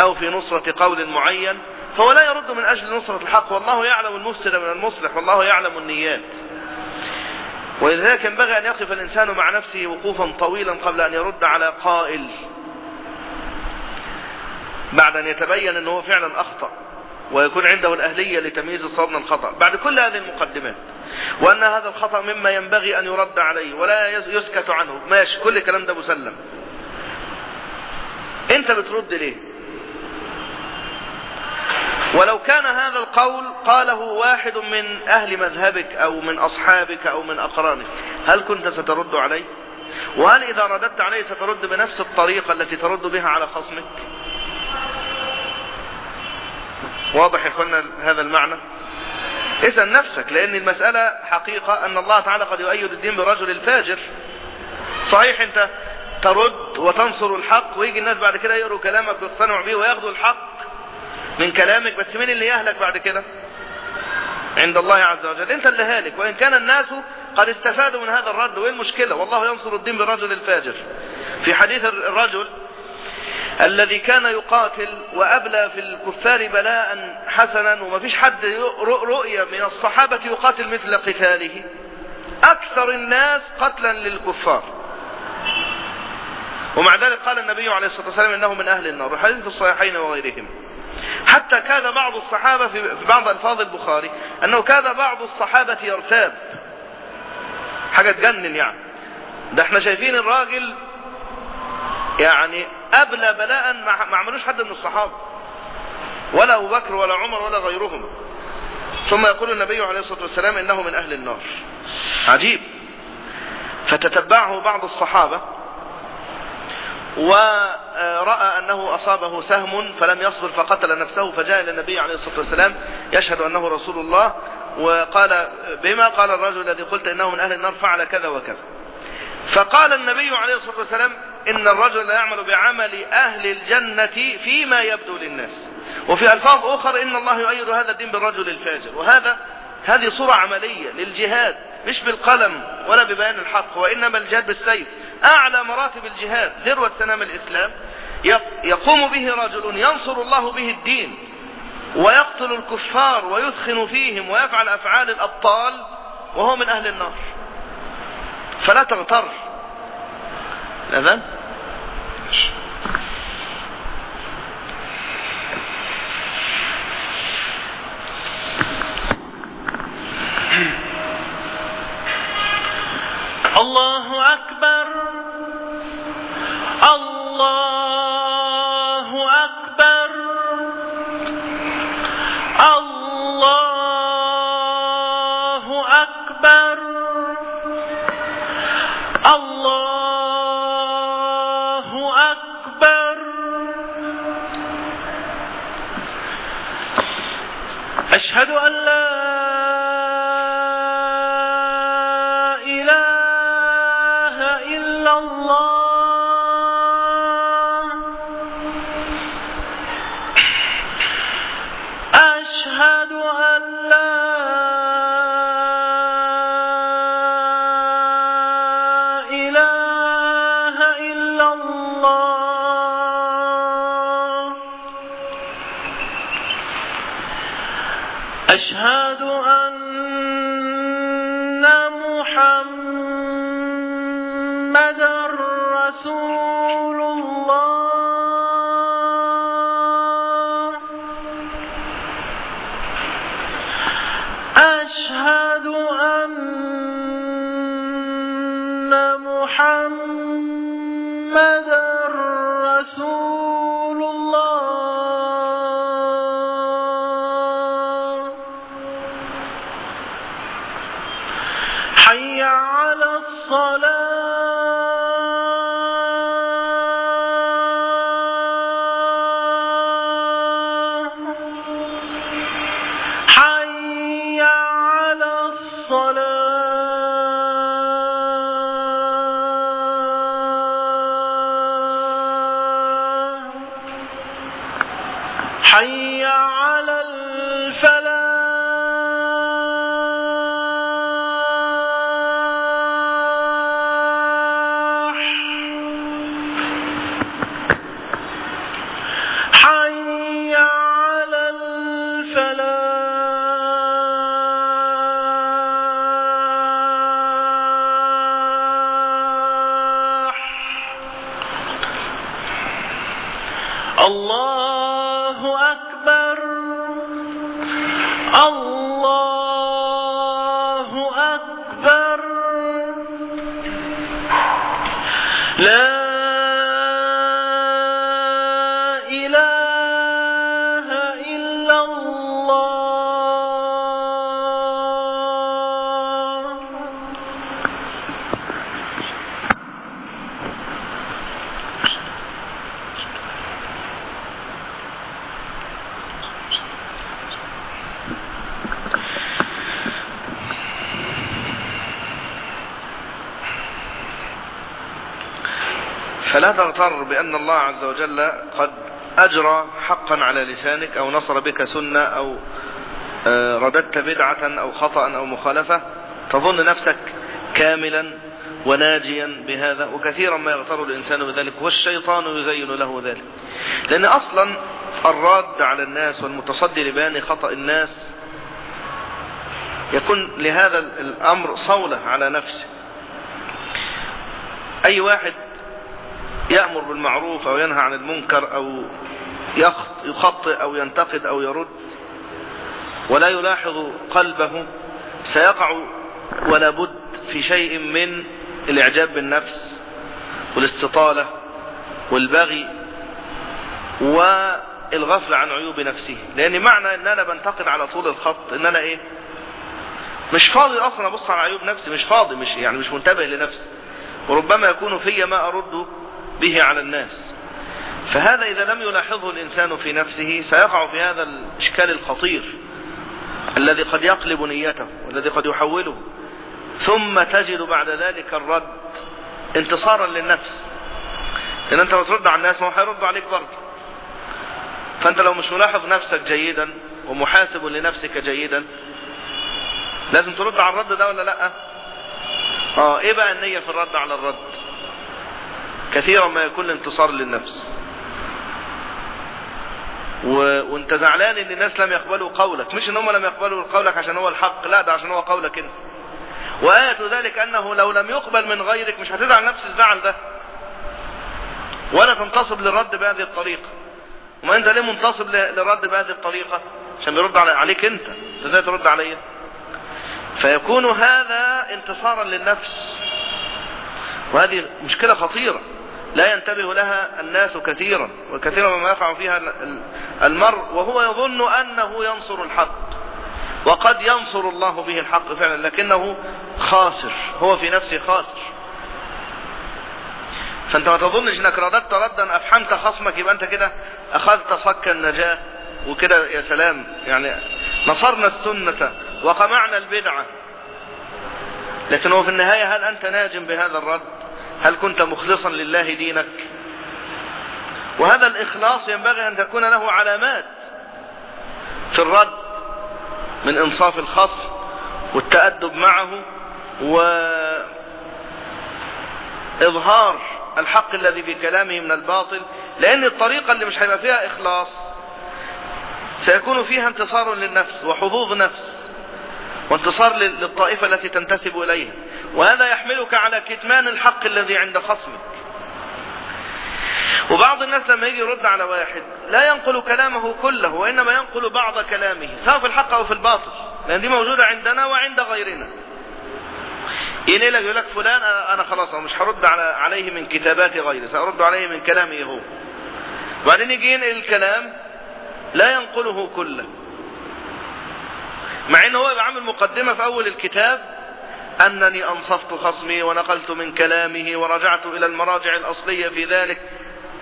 أو في نصرة قول معين فهو لا يرد من أجل نصرة الحق. والله يعلم المفسد من المصلح والله يعلم النيات. ولذلك ينبغي أن يقف الإنسان مع نفسه وقوفا طويلا قبل أن يرد على قائل. بعد أن يتبين أنه فعلا أخطأ ويكون عنده الأهلية لتمييز الصواب من الخطأ. بعد كل هذه المقدمات وأن هذا الخطأ مما ينبغي أن يرد عليه ولا يسكت عنه. ماشي كل الكلام ده مسلم. أنت بترد ليه؟ ولو كان هذا القول قاله واحد من أهل مذهبك أو من أصحابك أو من أقرانك هل كنت سترد عليه؟ وهل إذا رددت عليه سترد بنفس الطريقة التي ترد بها على خصمك؟ واضح يا إخوانا هذا المعنى؟ اسأل نفسك لأن المسألة حقيقة أن الله تعالى قد يؤيد الدين برجل الفاجر. صحيح أنت ترد وتنصر الحق ويجي الناس بعد كده يقروا كلامك ويقتنعوا به وياخذوا الحق من كلامك بس مين اللي يهلك بعد كده؟ عند الله عز وجل. أنت اللي هالك وإن كان الناس قد استفادوا من هذا الرد وإيه المشكلة؟ والله ينصر الدين بالرجل الفاجر. في حديث الرجل الذي كان يقاتل وأبلى في الكفار بلاء حسنا وما فيش حد رؤية من الصحابة يقاتل مثل قتاله. أكثر الناس قتلا للكفار. ومع ذلك قال النبي عليه الصلاة والسلام إنه من أهل النار حديث في الصحيحين وغيرهم. حتى كان بعض الصحابة في بعض ألفاظ البخاري أنه كان بعض الصحابة يرتاب. حاجة تجنن يعني. ده إحنا شايفين الراجل يعني أبلى بلاء ما عملوش حد من الصحابة. ولا أبو بكر ولا عمر ولا غيرهم. ثم يقول النبي عليه الصلاة والسلام إنه من أهل النار. عجيب. فتتبعه بعض الصحابة. ورأى أنه أصابه سهم فلم يصبر فقتل نفسه. فجاء إلى النبي عليه الصلاة والسلام يشهد أنه رسول الله. وقال بما قال الرجل الذي قلت إنه من أهل النار فعل كذا وكذا. فقال النبي عليه الصلاة والسلام إن الرجل يعمل بعمل أهل الجنة فيما يبدو للناس. وفي ألفاظ أخرى إن الله يؤيد هذا الدين بالرجل الفاجر. وهذا هذه صورة عملية للجهاد مش بالقلم ولا ببيان الحق وإنما الجهاد بالسيف. أعلى مراتب الجهاد ذروة سنام الإسلام يقوم به رجل ينصر الله به الدين ويقتل الكفار ويثخن فيهم ويفعل أفعال الأبطال وهو من أهل النار. فلا تغتر. الأذان الله أكبر. الله أشهد أن لا أشهد فلا تغتر بأن الله عز وجل قد أجرى حقا على لسانك أو نصر بك سنة أو آه، رددت بدعة أو خطأ أو مخالفة. تظن نفسك كاملا وناجيا بهذا وكثيرا ما يغتر الإنسان بذلك والشيطان يزين له ذلك. لأن أصلا الراد على الناس والمتصدي لبيان خطأ الناس يكون لهذا الأمر صولة على نفسه. أي واحد يأمر بالمعروف أو ينهى عن المنكر أو يخط- يخطئ أو ينتقد أو يرد ولا يلاحظ قلبه سيقع ولا بد في شيء من الإعجاب بالنفس والاستطالة والبغي والغفل عن عيوب نفسه. لأن معنى أن أنا بنتقد على طول الخط أن أنا إيه؟ مش فاضي أصلا أبص على عيوب نفسي مش فاضي مش يعني مش منتبه لنفسي. وربما يكون في ما أرد به على الناس. فهذا إذا لم يلاحظه الإنسان في نفسه سيقع في هذا الإشكال الخطير الذي قد يقلب نيته والذي قد يحوله. ثم تجد بعد ذلك الرد انتصارا للنفس. لأن أنت ترد على الناس ما هو هيرد عليك برضه. فأنت لو مش ملاحظ نفسك جيدا ومحاسب لنفسك جيدا لازم ترد على الرد ده ولا لأ؟ آه إيه بقى النية في الرد على الرد؟ كثيرا ما يكون الانتصار للنفس. و... وانت زعلان ان الناس لم يقبلوا قولك. مش ان هم لم يقبلوا قولك عشان هو الحق. لا ده عشان هو قولك انت. وآية ذلك أنه لو لم يقبل من غيرك مش هتزعل نفس الزعل ده. ولا تنتصب للرد بهذه الطريقة. وما انت ليه منتصب للرد بهذه الطريقة؟ عشان بيرد علي- عليك انت إزاي ترد عليا؟ فيكون هذا انتصارا للنفس. وهذه مشكلة خطيرة. لا ينتبه لها الناس كثيرا وكثيرا ما يقع فيها ال- ال- المرء وهو يظن أنه ينصر الحق وقد ينصر الله به الحق فعلا لكنه خاسر هو في نفسه خاسر. فأنت ما تظنش إنك رددت ردا أفحمت خصمك يبقى أنت كده أخذت صك النجاة وكده يا سلام يعني نصرنا السنة وقمعنا البدعة. لكن هو في النهاية هل أنت ناجم بهذا الرد؟ هل كنت مخلصا لله دينك؟ وهذا الإخلاص ينبغي أن تكون له علامات في الرد من إنصاف الخصم والتأدب معه وإظهار الحق الذي في كلامه من الباطل لأن الطريقة اللي مش هيبقى فيها إخلاص سيكون فيها انتصار للنفس وحظوظ نفس. وانتصار لل- للطائفة التي تنتسب إليها. وهذا يحملك على كتمان الحق الذي عند خصمك. وبعض الناس لما يجي يرد على واحد لا ينقل كلامه كله وإنما ينقل بعض كلامه سواء في الحق أو في الباطل لأن دي موجودة عندنا وعند غيرنا. ينقل لك يقول لك فلان أنا خلاص أنا مش هرد على عليه من كتابات غيره سأرد عليه من كلامه هو. وبعدين يجي ينقل الكلام لا ينقله كله. مع إن هو يبقى عامل مقدمة في أول الكتاب أنني أنصفت خصمي ونقلت من كلامه ورجعت إلى المراجع الأصلية في ذلك.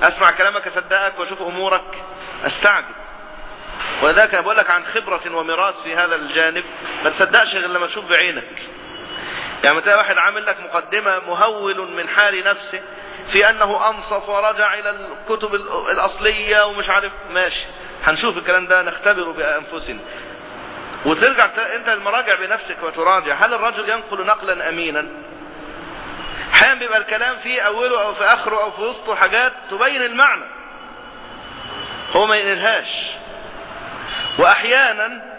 أسمع كلامك أصدقك وأشوف أمورك. أستعجب. ولذلك أنا بقول لك عن خبرة وميراث في هذا الجانب. ما تصدقش غير لما تشوف بعينك. يعني تلاقي واحد عامل لك مقدمة مهول من حال نفسه في أنه أنصف ورجع إلى الكتب ال- الأصلية ومش عارف. ماشي. هنشوف الكلام ده نختبره بأنفسنا. وترجع انت المراجع بنفسك وتراجع. هل الرجل ينقل نقلا امينا؟ أحيانا بيبقى الكلام في أوله أو في آخره أو في وسطه حاجات تبين المعنى. هو ما ينقلهاش. واحيانا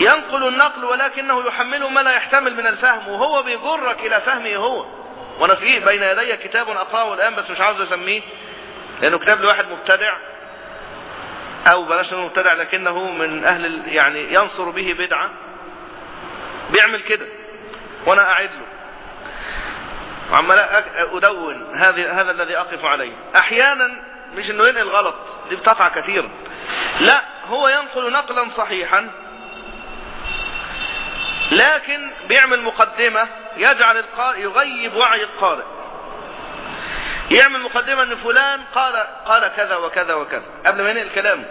ينقل النقل ولكنه يحمله ما لا يحتمل من الفهم وهو بيجرك إلى فهمه هو. وأنا في بين يدي كتاب اقراه الآن بس مش عاوز أسميه لأنه كتاب لواحد مبتدع. أو بلاش انه مبتدع لكنه من ال- يعني ينصر به بدعة. بيعمل كده. وأنا أعد له. وعمال أدون هذه هذا الذي أقف عليه. أحيانا مش إنه ينقل غلط دي بتقع كثيرا. لا هو ينقل نقلا صحيحا. لكن بيعمل مقدمة يجعل القارئ يغيب وعي القارئ. يعمل مقدمة أن فلان قال قال كذا وكذا وكذا. قبل ما ينقل كلامه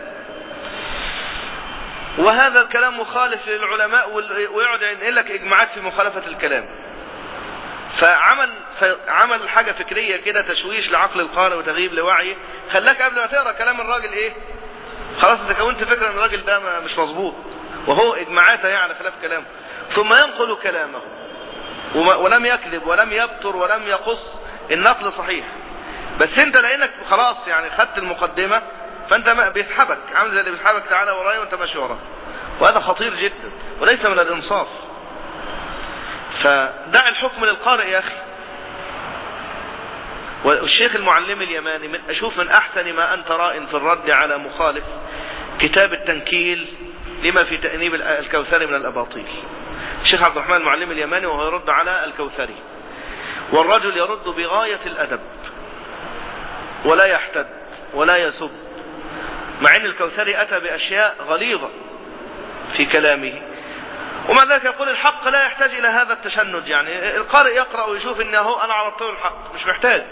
وهذا الكلام مخالف للعلماء ويقعد ينقل لك إجماعات في مخالفة الكلام. فعمل عمل حاجة فكرية كده تشويش لعقل القارئ وتغييب لوعيه خلاك قبل ما تقرأ كلام الراجل إيه؟ خلاص أنت كونت فكرة إن الراجل ده مش مظبوط. وهو اجماعاته يعني على خلاف كلامه ثم ينقل كلامه. ولم يكذب ولم يبتر ولم يقص. النقل صحيح. بس انت لانك خلاص يعني خدت المقدمة فانت بيسحبك. عامل زي اللي بيسحبك تعالى ورايا وانت ماشي وراه وهذا خطير جدا وليس من الانصاف. فدع الحكم للقارئ يا أخي. والشيخ المعلم اليماني من أشوف من أحسن ما أنت راء في الرد على مخالف كتاب التنكيل لما في تأنيب الكوثري من الأباطيل. الشيخ عبد الرحمن المعلم اليماني وهو يرد على الكوثري. والرجل يرد بغاية الأدب. ولا يحتد ولا يسب. مع أن الكوثري أتى بأشياء غليظة في كلامه. ومع ذلك يقول الحق لا يحتاج إلى هذا التشنج. يعني القارئ يقرأ ويشوف ان هو أنا عرضت له الحق مش محتاج.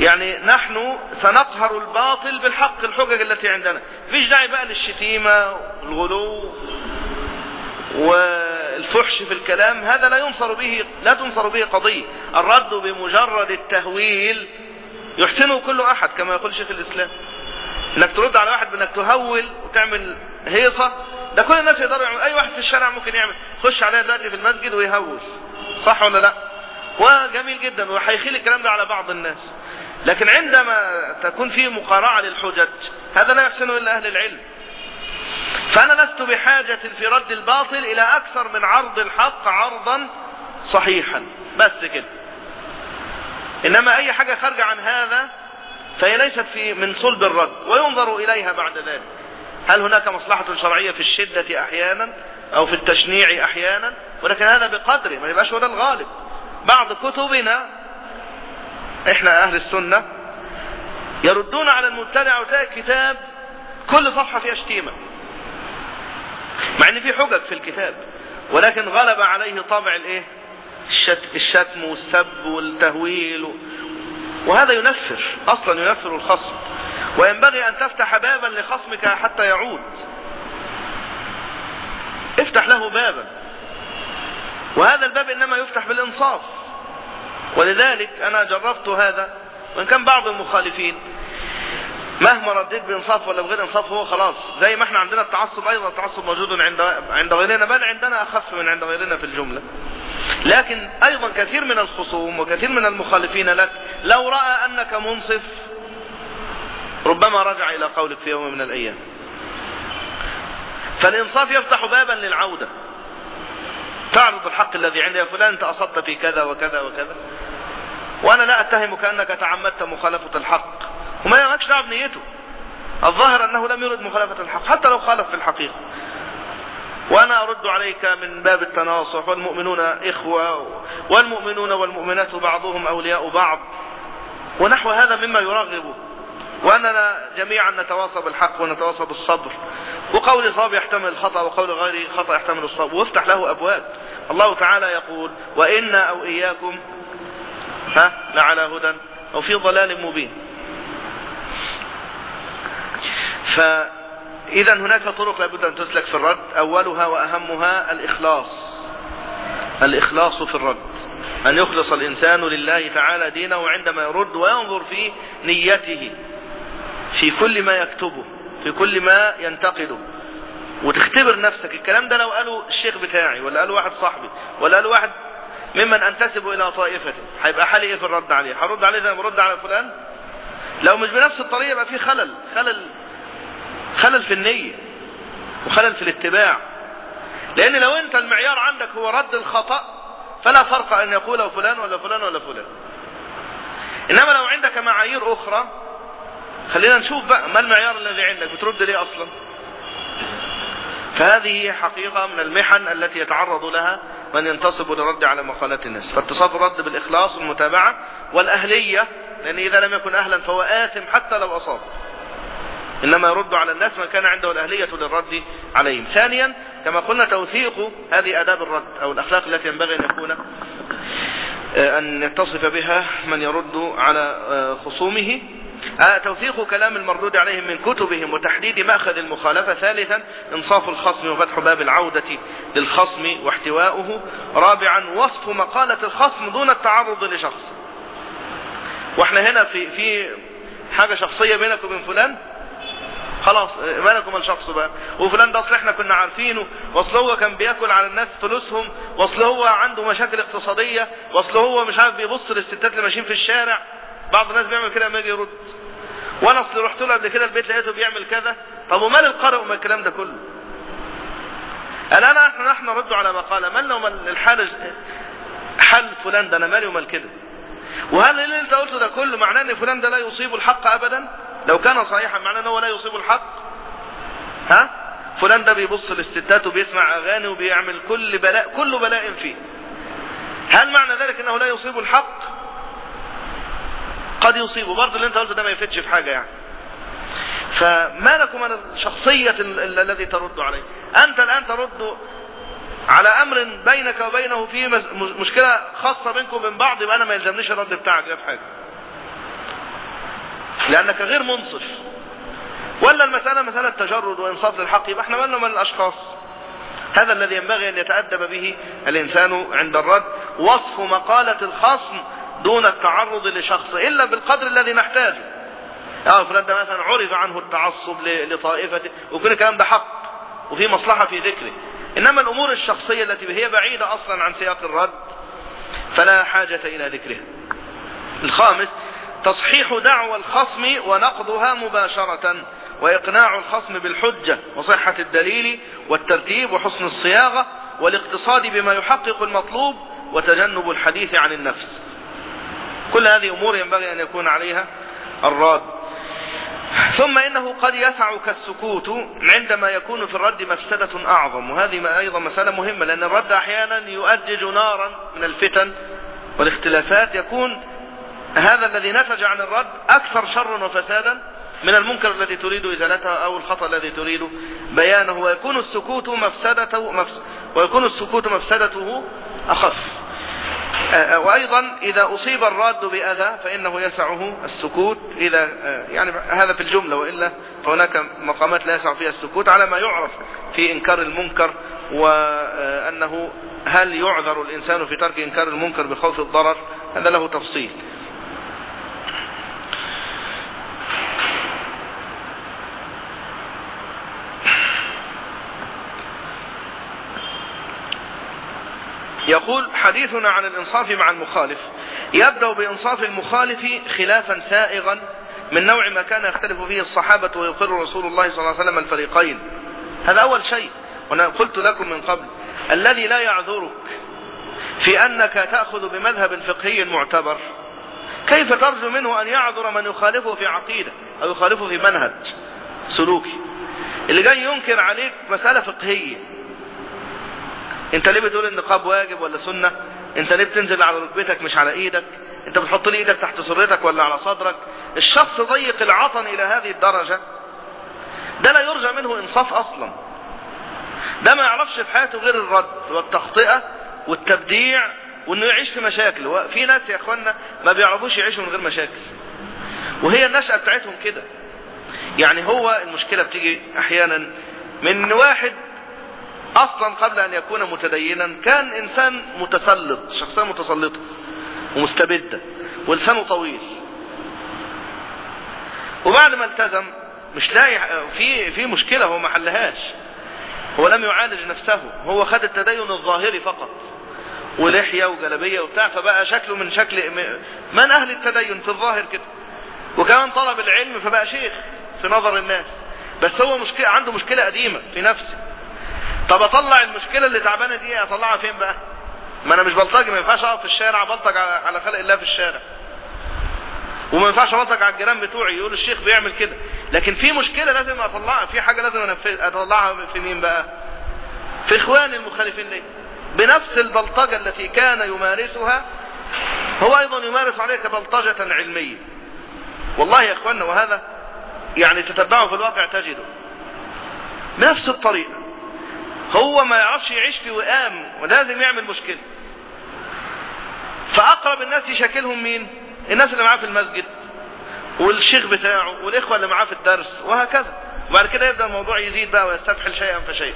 يعني نحن سنقهر الباطل بالحق الحجج التي عندنا. مفيش داعي بقى للشتيمة والغلو والفحش في الكلام. هذا لا ينصر به لا تنصر به قضية. الرد بمجرد التهويل يحسنه كل أحد كما يقول شيخ الإسلام. إنك ترد على واحد بإنك تهول وتعمل هيصة ده كل الناس يقدروا يعمل أي واحد في الشارع ممكن يعمل. خش عليه دلوقتي في المسجد ويهول. صح ولا لا؟ وجميل جدا وهيخيل الكلام ده على بعض الناس. لكن عندما تكون فيه مقارعة للحجج هذا لا يحسنه إلا أهل العلم. فأنا لست بحاجة في رد الباطل إلى أكثر من عرض الحق عرضا صحيحا. بس كده. إنما أي حاجة خارجة عن هذا فهي ليست في من صلب الرد وينظر إليها بعد ذلك. هل هناك مصلحة شرعية في الشدة أحيانا أو في التشنيع أحيانا؟ ولكن هذا بقدره ما يبقاش هو ده الغالب. بعض كتبنا إحنا أهل السنة يردون على المبتدع وتلاقي كتاب كل صفحة فيها شتيمة. مع إن في حجج في الكتاب ولكن غلب عليه طابع الإيه؟ الشتم والسب والتهويل. وهذا ينفر أصلا ينفر الخصم. وينبغي أن تفتح بابا لخصمك حتى يعود. افتح له بابا. وهذا الباب إنما يفتح بالإنصاف. ولذلك أنا جربت هذا وان كان بعض المخالفين. مهما رديت بإنصاف ولا بغير إنصاف هو خلاص. زي ما إحنا عندنا التعصب أيضا التعصب موجود عند عند غيرنا بل عندنا أخف من عند غيرنا في الجملة. لكن أيضا كثير من الخصوم وكثير من المخالفين لك لو رأى أنك منصف ربما رجع إلى قولك في يوم من الأيام. فالإنصاف يفتح بابا للعودة. تعرض الحق الذي عندي يا فلان أنت أصبت في كذا وكذا وكذا. وأنا لا أتهمك أنك تعمدت مخالفة الحق. وما يمكش دعوة بنيته. الظاهر أنه لم يرد مخالفة الحق حتى لو خالف في الحقيقة. وأنا أرد عليك من باب التناصح والمؤمنون إخوة والمؤمنون والمؤمنات بعضهم أولياء بعض ونحو هذا مما يرغب وأننا جميعا نتواصى بالحق ونتواصى بالصبر. وقول صواب يحتمل الخطا وقول غير خطأ يحتمل الصواب. وافتح له أبواب. الله تعالى يقول وأنا أو إياكم ها لعلى هدى أو في ضلال مبين. فاذا هناك طرق لابد أن تسلك في الرد. أولها وأهمها الإخلاص. الإخلاص في الرد. أن يخلص الإنسان لله تعالى دينه عندما يرد وينظر في نيته. في كل ما يكتبه. في كل ما ينتقده. وتختبر نفسك. الكلام ده لو قاله الشيخ بتاعي ولا قاله واحد صاحبي ولا قاله واحد ممن أنتسب إلى طائفته هيبقى حالي إيه في الرد عليه؟ هرد عليه زي ما برد على فلان؟ لو مش بنفس الطريقة يبقى في خلل. خلل خلل في النية وخلل في الاتباع. لأن لو أنت المعيار عندك هو رد الخطأ فلا فرق أن يقوله فلان ولا فلان ولا فلان. إنما لو عندك معايير أخرى خلينا نشوف بقى ما المعيار الذي عندك بترد ليه أصلا؟ فهذه حقيقة من المحن التي يتعرض لها من ينتصب للرد على مقالات الناس. فاتصاف الرد بالإخلاص والمتابعة والأهلية لأن إذا لم يكن أهلا فهو آثم حتى لو أصاب. إنما يرد على الناس من كان عنده الأهلية للرد عليهم. ثانيا كما قلنا توثيق هذه آداب الرد أو الأخلاق التي ينبغي أن يكون أن يتصف بها من يرد على خصومه. توثيق كلام المردود عليهم من كتبهم وتحديد مأخذ المخالفة. ثالثا إنصاف الخصم وفتح باب العودة للخصم واحتواؤه رابعا وصف مقالة الخصم دون التعرض لشخص. وإحنا هنا في في حاجة شخصية بينك وبين فلان خلاص مالكم الشخص بقى. وفلان ده اصل إحنا كنا عارفينه. واصل هو كان بياكل على الناس فلوسهم. واصل هو عنده مشاكل اقتصادية. واصل هو مش عارف بيبص للستات اللي ماشيين في الشارع. بعض الناس بيعمل كده لما يجي يرد. وأنا اصل رحت له قبل كده البيت لقيته بيعمل كذا. طب ومال القارئ وما الكلام ده كله؟ قال أنا إحنا نحن نرد على ما قال. مالنا ومال الحال؟ حل فلان ده أنا مالي ومال كده؟ وهل اللي أنت قلته ده كله معناه إن فلان ده لا يصيب الحق ابدا؟ لو كان صحيحا معناه إن هو لا يصيب الحق. ها؟ فلان ده بيبص للستات وبيسمع أغاني وبيعمل كل بلاء كل بلاء فيه. هل معنى ذلك إنه لا يصيب الحق؟ قد يصيبه. برضه اللي أنت قلته ده ما يفيدش في حاجة يعني. فما لكم من الشخصية الذي ترد عليه؟ أنت الآن ترد على أمر بينك وبينه فيه مشكلة خاصة بينكم وبين بعض يبقى أنا ما يلزمنيش الرد بتاعك. ده في حاجة. لأنك غير منصف. ولا المسألة مسألة تجرد وإنصاف للحق يبقى إحنا مالنا من الأشخاص؟ هذا الذي ينبغي أن يتأدب به الإنسان عند الرد. وصف مقالة الخصم دون التعرض لشخص إلا بالقدر الذي نحتاجه. آه فلان ده مثلا عرف عنه التعصب لطائفته وكل الكلام ده حق وفي مصلحة في ذكره. إنما الأمور الشخصية التي هي بعيدة أصلا عن سياق الرد فلا حاجة إلى ذكرها. الخامس تصحيح دعوى الخصم ونقضها مباشرة وإقناع الخصم بالحجة وصحة الدليل والترتيب وحسن الصياغة والاقتصاد بما يحقق المطلوب وتجنب الحديث عن النفس. كل هذه أمور ينبغي أن يكون عليها الراد. ثم إنه قد يسعك السكوت عندما يكون في الرد مفسدة أعظم وهذه أيضا مسألة مهمة لأن الرد أحيانا يؤجج نارا من الفتن والاختلافات يكون هذا الذي نتج عن الرد أكثر شرا وفسادا من المنكر الذي تريد إزالته أو الخطأ الذي تريد بيانه ويكون السكوت مفسدته مفس ويكون السكوت مفسدته أخف. وأيضا إذا أصيب الراد بأذى فإنه يسعه السكوت. إذا يعني هذا في الجملة وإلا فهناك مقامات لا يسع فيها السكوت على ما يعرف في إنكار المنكر وأنه هل يعذر الإنسان في ترك إنكار المنكر بخوف الضرر؟ هذا له تفصيل. يقول حديثنا عن الإنصاف مع المخالف. يبدأ بإنصاف المخالف خلافا سائغا من نوع ما كان يختلف فيه الصحابة ويقر رسول الله صلى الله عليه وسلم الفريقين. هذا أول شيء وأنا قلت لكم من قبل الذي لا يعذرك في أنك تأخذ بمذهب فقهي معتبر. كيف ترجو منه أن يعذر من يخالفه في عقيدة أو يخالفه في منهج سلوكي؟ اللي جاي ينكر عليك مسألة فقهية. انت ليه بتقول النقاب واجب ولا سنة؟ انت ليه بتنزل على ركبتك مش على إيدك؟ انت بتحط لي إيدك تحت سرتك ولا على صدرك؟ الشخص ضيق العطن إلى هذه الدرجة. ده لا يرجى منه انصاف أصلا. ده ما يعرفش في حياته غير الرد والتخطئة والتبديع وانه يعيش في مشاكل. في ناس يا اخوانا ما بيعرفوش يعيشوا من غير مشاكل. وهي النشأة بتاعتهم كده. يعني هو المشكلة بتيجي أحيانا من واحد أصلا قبل أن يكون متدينا كان إنسان متسلط شخصية متسلطة ومستبدة ولسانه طويل. وبعد ما التزم مش لاقي في في مشكلة هو ما حلهاش. هو لم يعالج نفسه هو خد التدين الظاهري فقط. ولحية وجلبية وبتاع فبقى شكله من شكل من أهل التدين في الظاهر كده. وكمان طلب العلم فبقى شيخ في نظر الناس. بس هو مشكلة عنده مشكلة قديمة في نفسه. طب أطلع المشكلة اللي تعبانة دي أطلعها فين بقى؟ ما أنا مش بلطجي ما ينفعش أقف في الشارع بلطج على خلق الله في الشارع. وما ينفعش اطلق على الجيران بتوعي يقول الشيخ بيعمل كده. لكن في مشكلة لازم أطلعها في حاجة لازم أطلعها في مين بقى؟ في إخواني المخالفين لي بنفس البلطجة التي كان يمارسها هو أيضا يمارس عليك بلطجه علمية. والله يا إخواننا وهذا يعني تتبعه في الواقع تجده. نفس الطريقة. هو ما يعرفش يعيش في وئام ولازم يعمل مشكلة. فأقرب الناس يشكلهم مين؟ الناس اللي معاه في المسجد والشيخ بتاعه والإخوة اللي معاه في الدرس وهكذا. وبعد كده يبدأ الموضوع يزيد بقى ويستفحل شيئا فشيئا.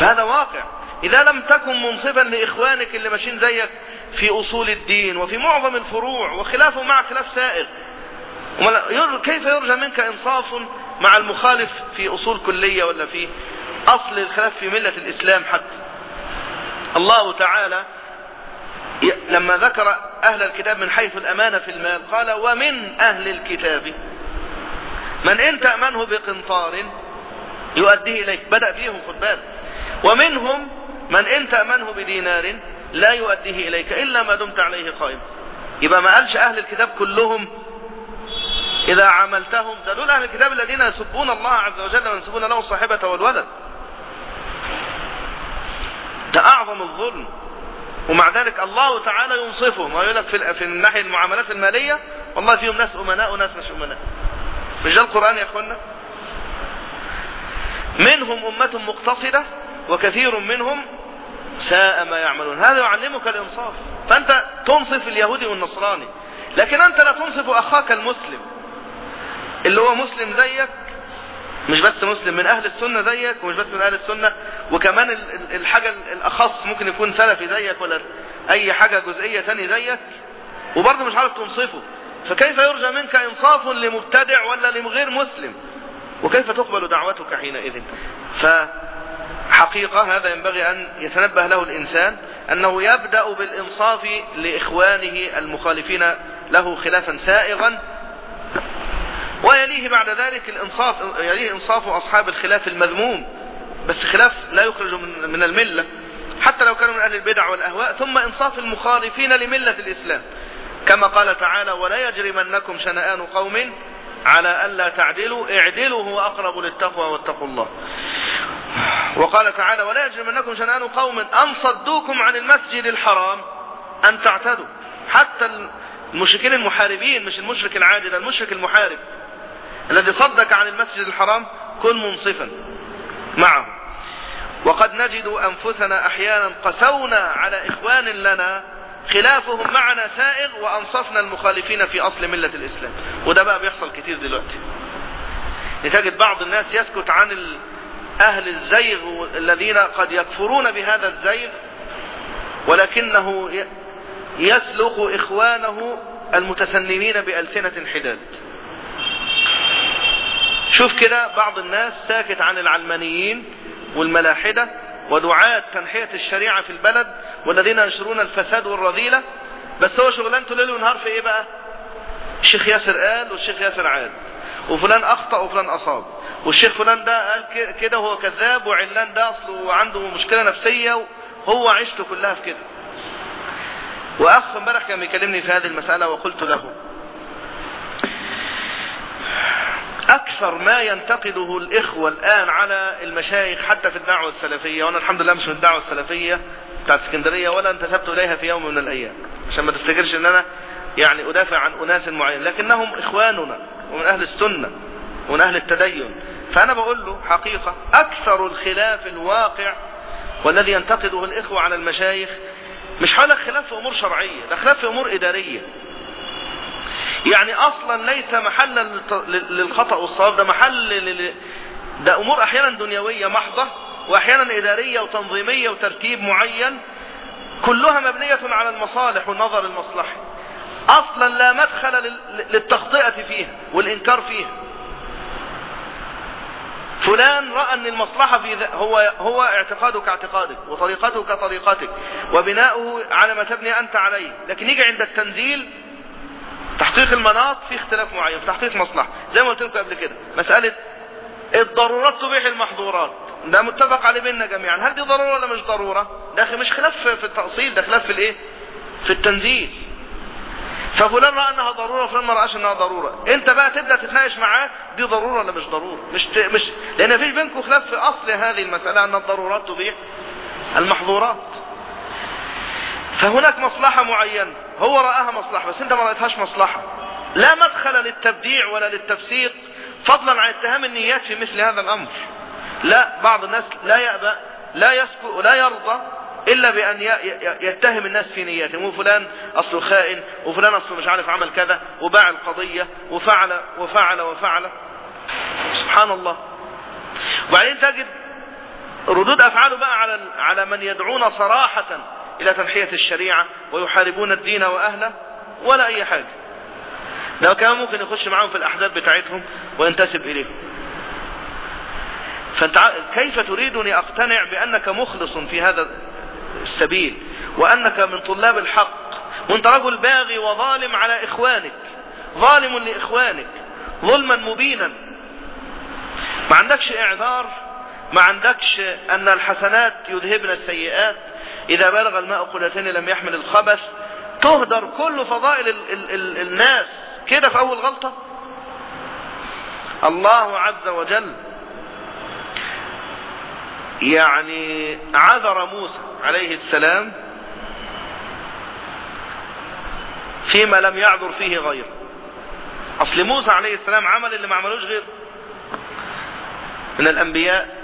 فهذا واقع. إذا لم تكن منصفا لإخوانك اللي ماشيين زيك في أصول الدين وفي معظم الفروع وخلافه مع خلاف سائر كيف يرجى منك إنصاف مع المخالف في أصول كلية ولا في أصل الخلاف في ملة الإسلام حتى. الله تعالى لما ذكر أهل الكتاب من حيث الأمانة في المال قال ومن أهل الكتاب. من إن تأمنه بقنطار يؤديه إليك. بدأ فيهم خد بالك. ومنهم من إن تأمنه بدينار لا يؤديه إليك إلا ما دمت عليه قائم. يبقى ما قالش أهل الكتاب كلهم إذا عملتهم ده دول أهل الكتاب الذين يسبون الله عز وجل وينسبون له الصاحبة والولد. أعظم الظلم. ومع ذلك الله تعالى ينصفهم. ويقول لك في, في الناحية المعاملات المالية والله فيهم ناس أمناء وناس مش أمناء. مش ده القرآن يا أخوانا؟ منهم أمة مقتصدة وكثير منهم ساء ما يعملون. هذا يعلمك الإنصاف. فأنت تنصف اليهودي والنصراني. لكن أنت لا تنصف أخاك المسلم. اللي هو مسلم زيك مش بس مسلم من أهل السنة زيك ومش بس من أهل السنة وكمان الحاجة الأخص ممكن يكون سلفي زيك ولا أي حاجة جزئية ثانية زيك وبرضه مش عارف تنصفه. فكيف يرجى منك إنصاف لمبتدع ولا لغير مسلم؟ وكيف تقبل دعوتك حينئذ؟ فحقيقة هذا ينبغي أن يتنبه له الإنسان أنه يبدأ بالإنصاف لإخوانه المخالفين له خلافا سائغا. ويليه بعد ذلك الإنصاف يليه إنصاف أصحاب الخلاف المذموم. بس خلاف لا يخرج من الملة. حتى لو كانوا من أهل البدع والأهواء ثم إنصاف المخالفين لملة الإسلام. كما قال تعالى ولا يجرمنكم شنآن قوم على ألا تعدلوا اعدلوا هو أقرب للتقوى واتقوا الله. وقال تعالى ولا يجرمنكم شنآن قوم أن صدوكم عن المسجد الحرام أن تعتدوا. حتى المشركين المحاربين مش المشرك العادي ده المشرك المحارب الذي صدك عن المسجد الحرام كن منصفا معه. وقد نجد أنفسنا أحيانا قسونا على إخوان لنا خلافهم معنا سائغ وأنصفنا المخالفين في أصل ملة الإسلام. وده بقى بيحصل كتير دلوقتي. تجد بعض الناس يسكت عن أهل الزيغ الذين قد يكفرون بهذا الزيغ ولكنه يسلق إخوانه المتسنمين بألسنة حداد. شوف كده بعض الناس ساكت عن العلمانيين والملاحدة ودعاة تنحية الشريعة في البلد والذين ينشرون الفساد والرذيلة. بس هو شغلانته ليل ونهار في إيه بقى؟ الشيخ ياسر قال والشيخ ياسر عاد. وفلان أخطأ وفلان أصاب. والشيخ فلان ده قال كده وهو كذاب وعلان ده أصله عنده مشكلة نفسية هو عيشته كلها في كده. وأخ امبارح كان بيكلمني في هذه المسألة وقلت له أكثر ما ينتقده الإخوة الآن على المشايخ حتى في الدعوة السلفية وأنا الحمد لله مش من الدعوة السلفية بتاعت اسكندرية ولا انتسبت إليها في يوم من الأيام عشان ما تفتكرش إن أنا يعني أدافع عن أناس معين لكنهم إخواننا ومن أهل السنة ومن أهل التدين. فأنا بقول له حقيقة أكثر الخلاف الواقع والذي ينتقده الإخوة على المشايخ مش حول خلاف في أمور شرعية ده خلاف في أمور إدارية. يعني أصلا ليس محلا للخطأ والصواب ده محل ده أمور أحيانا دنيوية محضة واحيانا إدارية وتنظيمية وترتيب معين كلها مبنية على المصالح والنظر المصلحي. أصلا لا مدخل للتخطئة فيها والإنكار فيها فلان رأى أن المصلحة في ذا هو هو اعتقادك اعتقادك وطريقته كطريقتك وبناؤه على ما تبني أنت عليه. لكن يجي عند التنزيل تحقيق المناط في اختلاف معين في تحقيق مصلحة زي ما قلت لكم قبل كده. مسألة الضرورات تبيح المحظورات ده متفق عليه بيننا جميعا. هل دي ضرورة ولا مش ضرورة؟ ده مش خلاف في التأصيل ده خلاف في الإيه؟ في التنزيل. ففلان رأى أنها ضرورة وفلان ما رأش أنها ضرورة. أنت بقى تبدأ تتناقش معاه دي ضرورة ولا مش ضرورة؟ مش ت... مش لأن مفيش بينكم خلاف في أصل هذه المسألة أن الضرورات تبيح المحظورات. فهناك مصلحة معينة. هو رآها مصلحة بس أنت ما رأيتهاش مصلحة. لا مدخل للتبديع ولا للتفسيق فضلا عن اتهام النيات في مثل هذا الأمر. لا بعض الناس لا يأبى لا يسكت ولا يرضى إلا بأن يتهم الناس في نياتهم وفلان اصله خائن وفلان اصله مش عارف عمل كذا وباع القضية وفعل وفعل وفعل. سبحان الله وبعدين تجد ردود أفعاله بقى على على من يدعون صراحة إلى تنحية الشريعة ويحاربون الدين وأهله ولا أي حاجة. لو كان ممكن يخش معاهم في الأحزاب بتاعتهم وينتسب إليهم. فانت كيف تريدني أقتنع بأنك مخلص في هذا السبيل وأنك من طلاب الحق؟ وأنت رجل باغي وظالم على إخوانك ظالم لإخوانك ظلما مبينا. ما عندكش إعذار؟ ما عندكش أن الحسنات يذهبن السيئات؟ إذا بلغ الماء قلتين لم يحمل الخبث تهدر كل فضائل ال ال ال الناس. كده في أول غلطة؟ الله عز وجل يعني عذر موسى عليه السلام فيما لم يعذر فيه غيره. أصل موسى عليه السلام عمل اللي ما عملوش غيره. من الأنبياء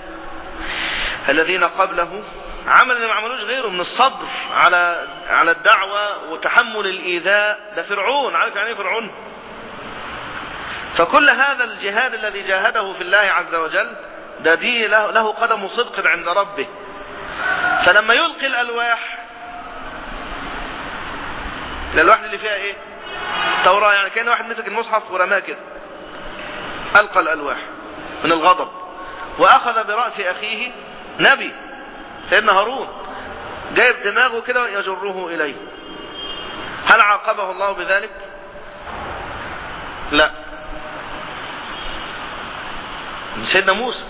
الذين قبله عمل اللي ما عملوش غيره من الصبر على على الدعوة وتحمل الإيذاء. ده فرعون عارف يعني إيه فرعون؟ فكل هذا الجهاد الذي جاهده في الله عز وجل ده دي له, له قدم صدق عند ربه. فلما يلقي الألواح الألواح اللي فيها إيه؟ توراة يعني كأن واحد مسك المصحف ورماه كده. ألقى الألواح من الغضب وأخذ برأس أخيه نبي. سيدنا هارون جايب دماغه كده يجره إليه. هل عاقبه الله بذلك؟ لا. سيدنا موسى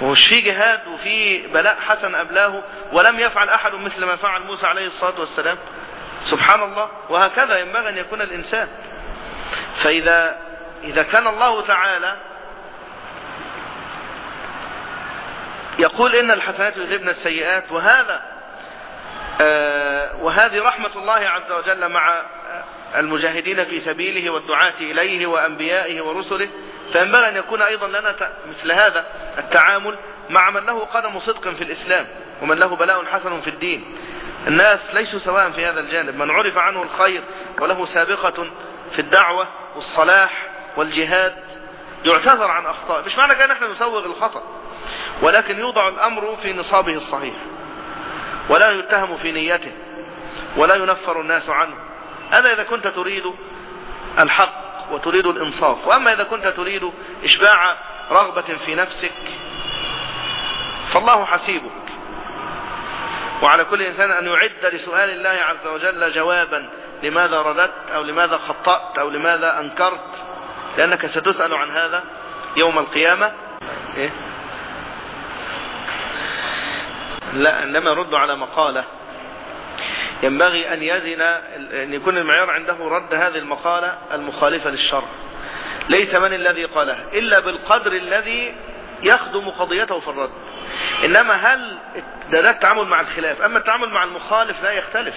ومش في جهاد وفي بلاء حسن أبلاه ولم يفعل أحد مثل ما فعل موسى عليه الصلاة والسلام. سبحان الله وهكذا ينبغي أن يكون الإنسان. فإذا إذا كان الله تعالى يقول إن الحسنات يذهبن السيئات وهذا آه وهذه رحمة الله عز وجل مع المجاهدين في سبيله والدعاة إليه وأنبيائه ورسله فينبغي أن يكون أيضا لنا مثل هذا التعامل مع من له قدم صدق في الإسلام ومن له بلاء حسن في الدين. الناس ليسوا سواء في هذا الجانب من عرف عنه الخير وله سابقة في الدعوة والصلاح والجهاد يعتذر عن أخطاء. مش معنى كان إحنا نسوغ الخطأ. ولكن يوضع الأمر في نصابه الصحيح. ولا يتهم في نيته. ولا ينفر الناس عنه. هذا إذا كنت تريد الحق وتريد الإنصاف وأما إذا كنت تريد إشباع رغبة في نفسك فالله حسيبك. وعلى كل إنسان أن يعد لسؤال الله عز وجل جوابا لماذا رددت أو لماذا خطأت أو لماذا أنكرت. لأنك ستسأل عن هذا يوم القيامة. إيه؟ لا إنما رد على مقالة ينبغي أن يزن أن يكون المعيار عنده رد هذه المقالة المخالفة للشرع. ليس من الذي قالها؟ إلا بالقدر الذي يخدم قضيته في الرد. إنما هل ده, ده التعامل مع الخلاف. أما التعامل مع المخالف لا يختلف.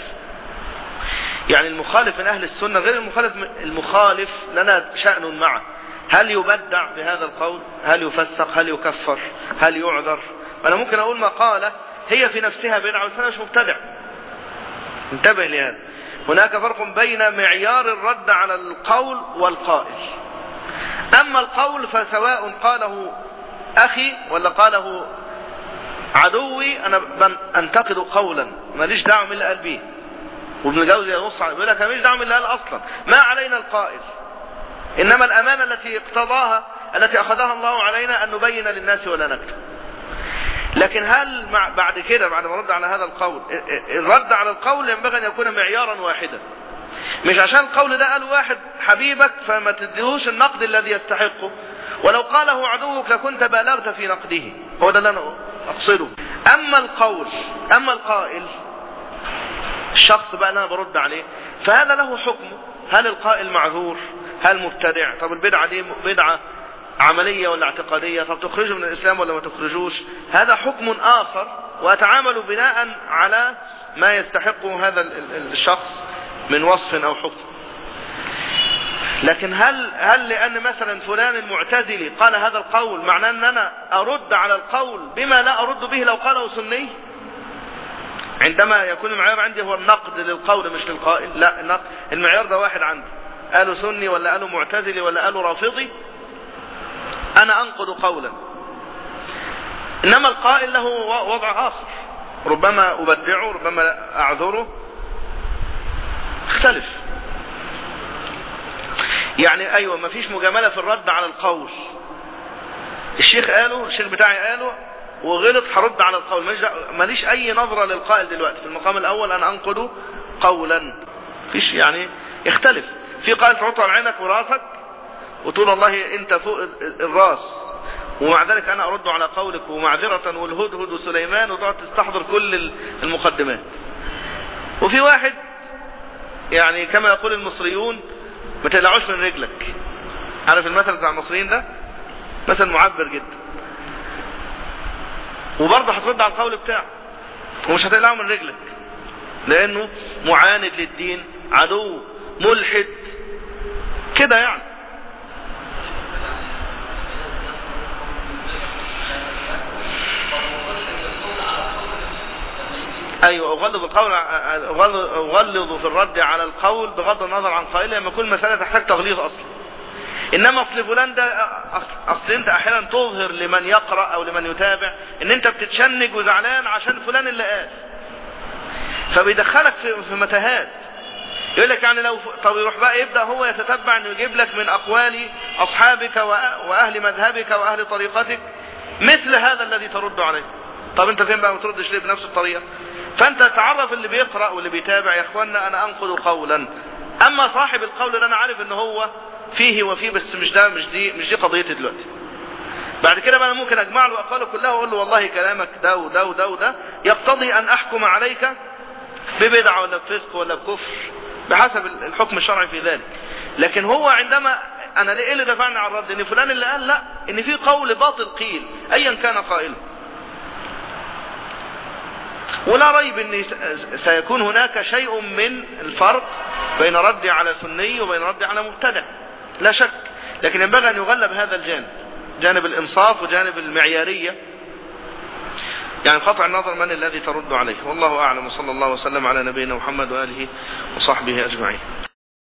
يعني المخالف من أهل السنة غير المخالف المخالف لنا شأن معه. هل يبدع بهذا القول؟ هل يفسق؟ هل يكفر؟ هل يعذر؟ أنا ممكن أقول مقالة هي في نفسها بدعة بس أنا مش مبتدع. انتبه لهذا. هناك فرق بين معيار الرد على القول والقائل. أما القول فسواء قاله أخي ولا قاله عدوي أنا أنتقد قولا. ماليش دعوة من اللي قال به. وابن جوزي ينص يقول لك ماليش دعوة من اللي قال أصلا. ما علينا القائل. إنما الأمانة التي اقتضاها التي أخذها الله علينا أن نبين للناس ولا نكتب. لكن هل بعد كده بعد ما رد على هذا القول الرد على القول ينبغي أن يكون معيارا واحدا. مش عشان القول ده قال واحد حبيبك فما تديهوش النقد الذي يستحقه. ولو قاله عدوك لكنت بالغت في نقده. هو ده اللي أنا أقصده. أما القول أما القائل الشخص بقى اللي أنا برد عليه. فهذا له حكمه هل القائل معذور؟ هل مبتدع؟ طب البدعة دي بدعة عملية ولا اعتقادية؟ طب تخرجه من الإسلام ولا ما تخرجوش؟ هذا حكم آخر وأتعامل بناء على ما يستحقه هذا الشخص من وصف أو حكم. لكن هل هل لأن مثلا فلان المعتزلي قال هذا القول معناه أن أنا أرد على القول بما لا أرد به لو قاله سني؟ عندما يكون المعيار عندي هو النقد للقول مش للقائل. لا النقد. المعيار ده واحد عندي. قالوا سني ولا قالوا معتزلي ولا قالوا رافضي؟ أنا أنقد قولا. إنما القائل له وضع آخر. ربما أبدعه ربما أعذره. اختلف. يعني أيوة ما فيش مجاملة في الرد على القول. الشيخ قاله الشيخ بتاعي قاله وغلط هرد على القول. ماليش أي نظرة للقائل دلوقتي. في المقام الأول أنا أنقده قولا. فيش يعني يختلف. في قائل على عينك وراسك وتقول والله أنت فوق الراس. ومع ذلك أنا أرد على قولك ومعذرة والهدهد وسليمان وتقعد تستحضر كل المقدمات. وفي واحد يعني كما يقول المصريون ما تقلعوش من رجلك. عارف المثل بتاع المصريين ده؟ مثل معبر جدا. وبرضه هترد على القول بتاعه. ومش هتقلعه من رجلك. لأنه معاند للدين عدو ملحد. كده يعني. أيوه اغلظ القول أغلظ في الرد على القول بغض النظر عن قائله لما كل مساله تحتاج تغليظ أصلا. إنما أصل فلان ده أصل أنت أحيانا تظهر لمن يقرأ أو لمن يتابع إن أنت بتتشنج وزعلان عشان فلان اللي قال. فبيدخلك في, متاهات. يقول لك يعني لو طب يروح بقى يبدأ هو يتتبع إنه يجيب لك من أقوال أصحابك وأهل مذهبك واهل طريقتك مثل هذا الذي ترد عليه. طب أنت فين بقى ما تردش ليه بنفس الطريقة؟ فأنت تعرف اللي بيقرأ واللي بيتابع يا اخوانا أنا انقد قولا. أما صاحب القول اللي أنا عارف ان هو فيه وفيه بس مش ده مش دي مش دي قضيتي دلوقتي. بعد كده بقى أنا ممكن أجمع له أقواله كلها وأقول له والله كلامك ده وده وده وده يقتضي أن أحكم عليك ببدعه ولا بفسق ولا بكفر بحسب الحكم الشرعي في ذلك. لكن هو عندما أنا ليه اللي دفعني عن الرد؟ إن فلان اللي قال لا إن في قول باطل قيل ايا كان قائله. ولا ريب إن سيكون هناك شيء من الفرق بين ردي على سني وبين ردي على مبتدع. لا شك. لكن ينبغي أن يغلب هذا الجانب جانب الإنصاف وجانب المعيارية. يعني قطع النظر من الذي ترد عليه. والله أعلم. وصلى الله وسلم على نبينا محمد وآله وصحبه أجمعين.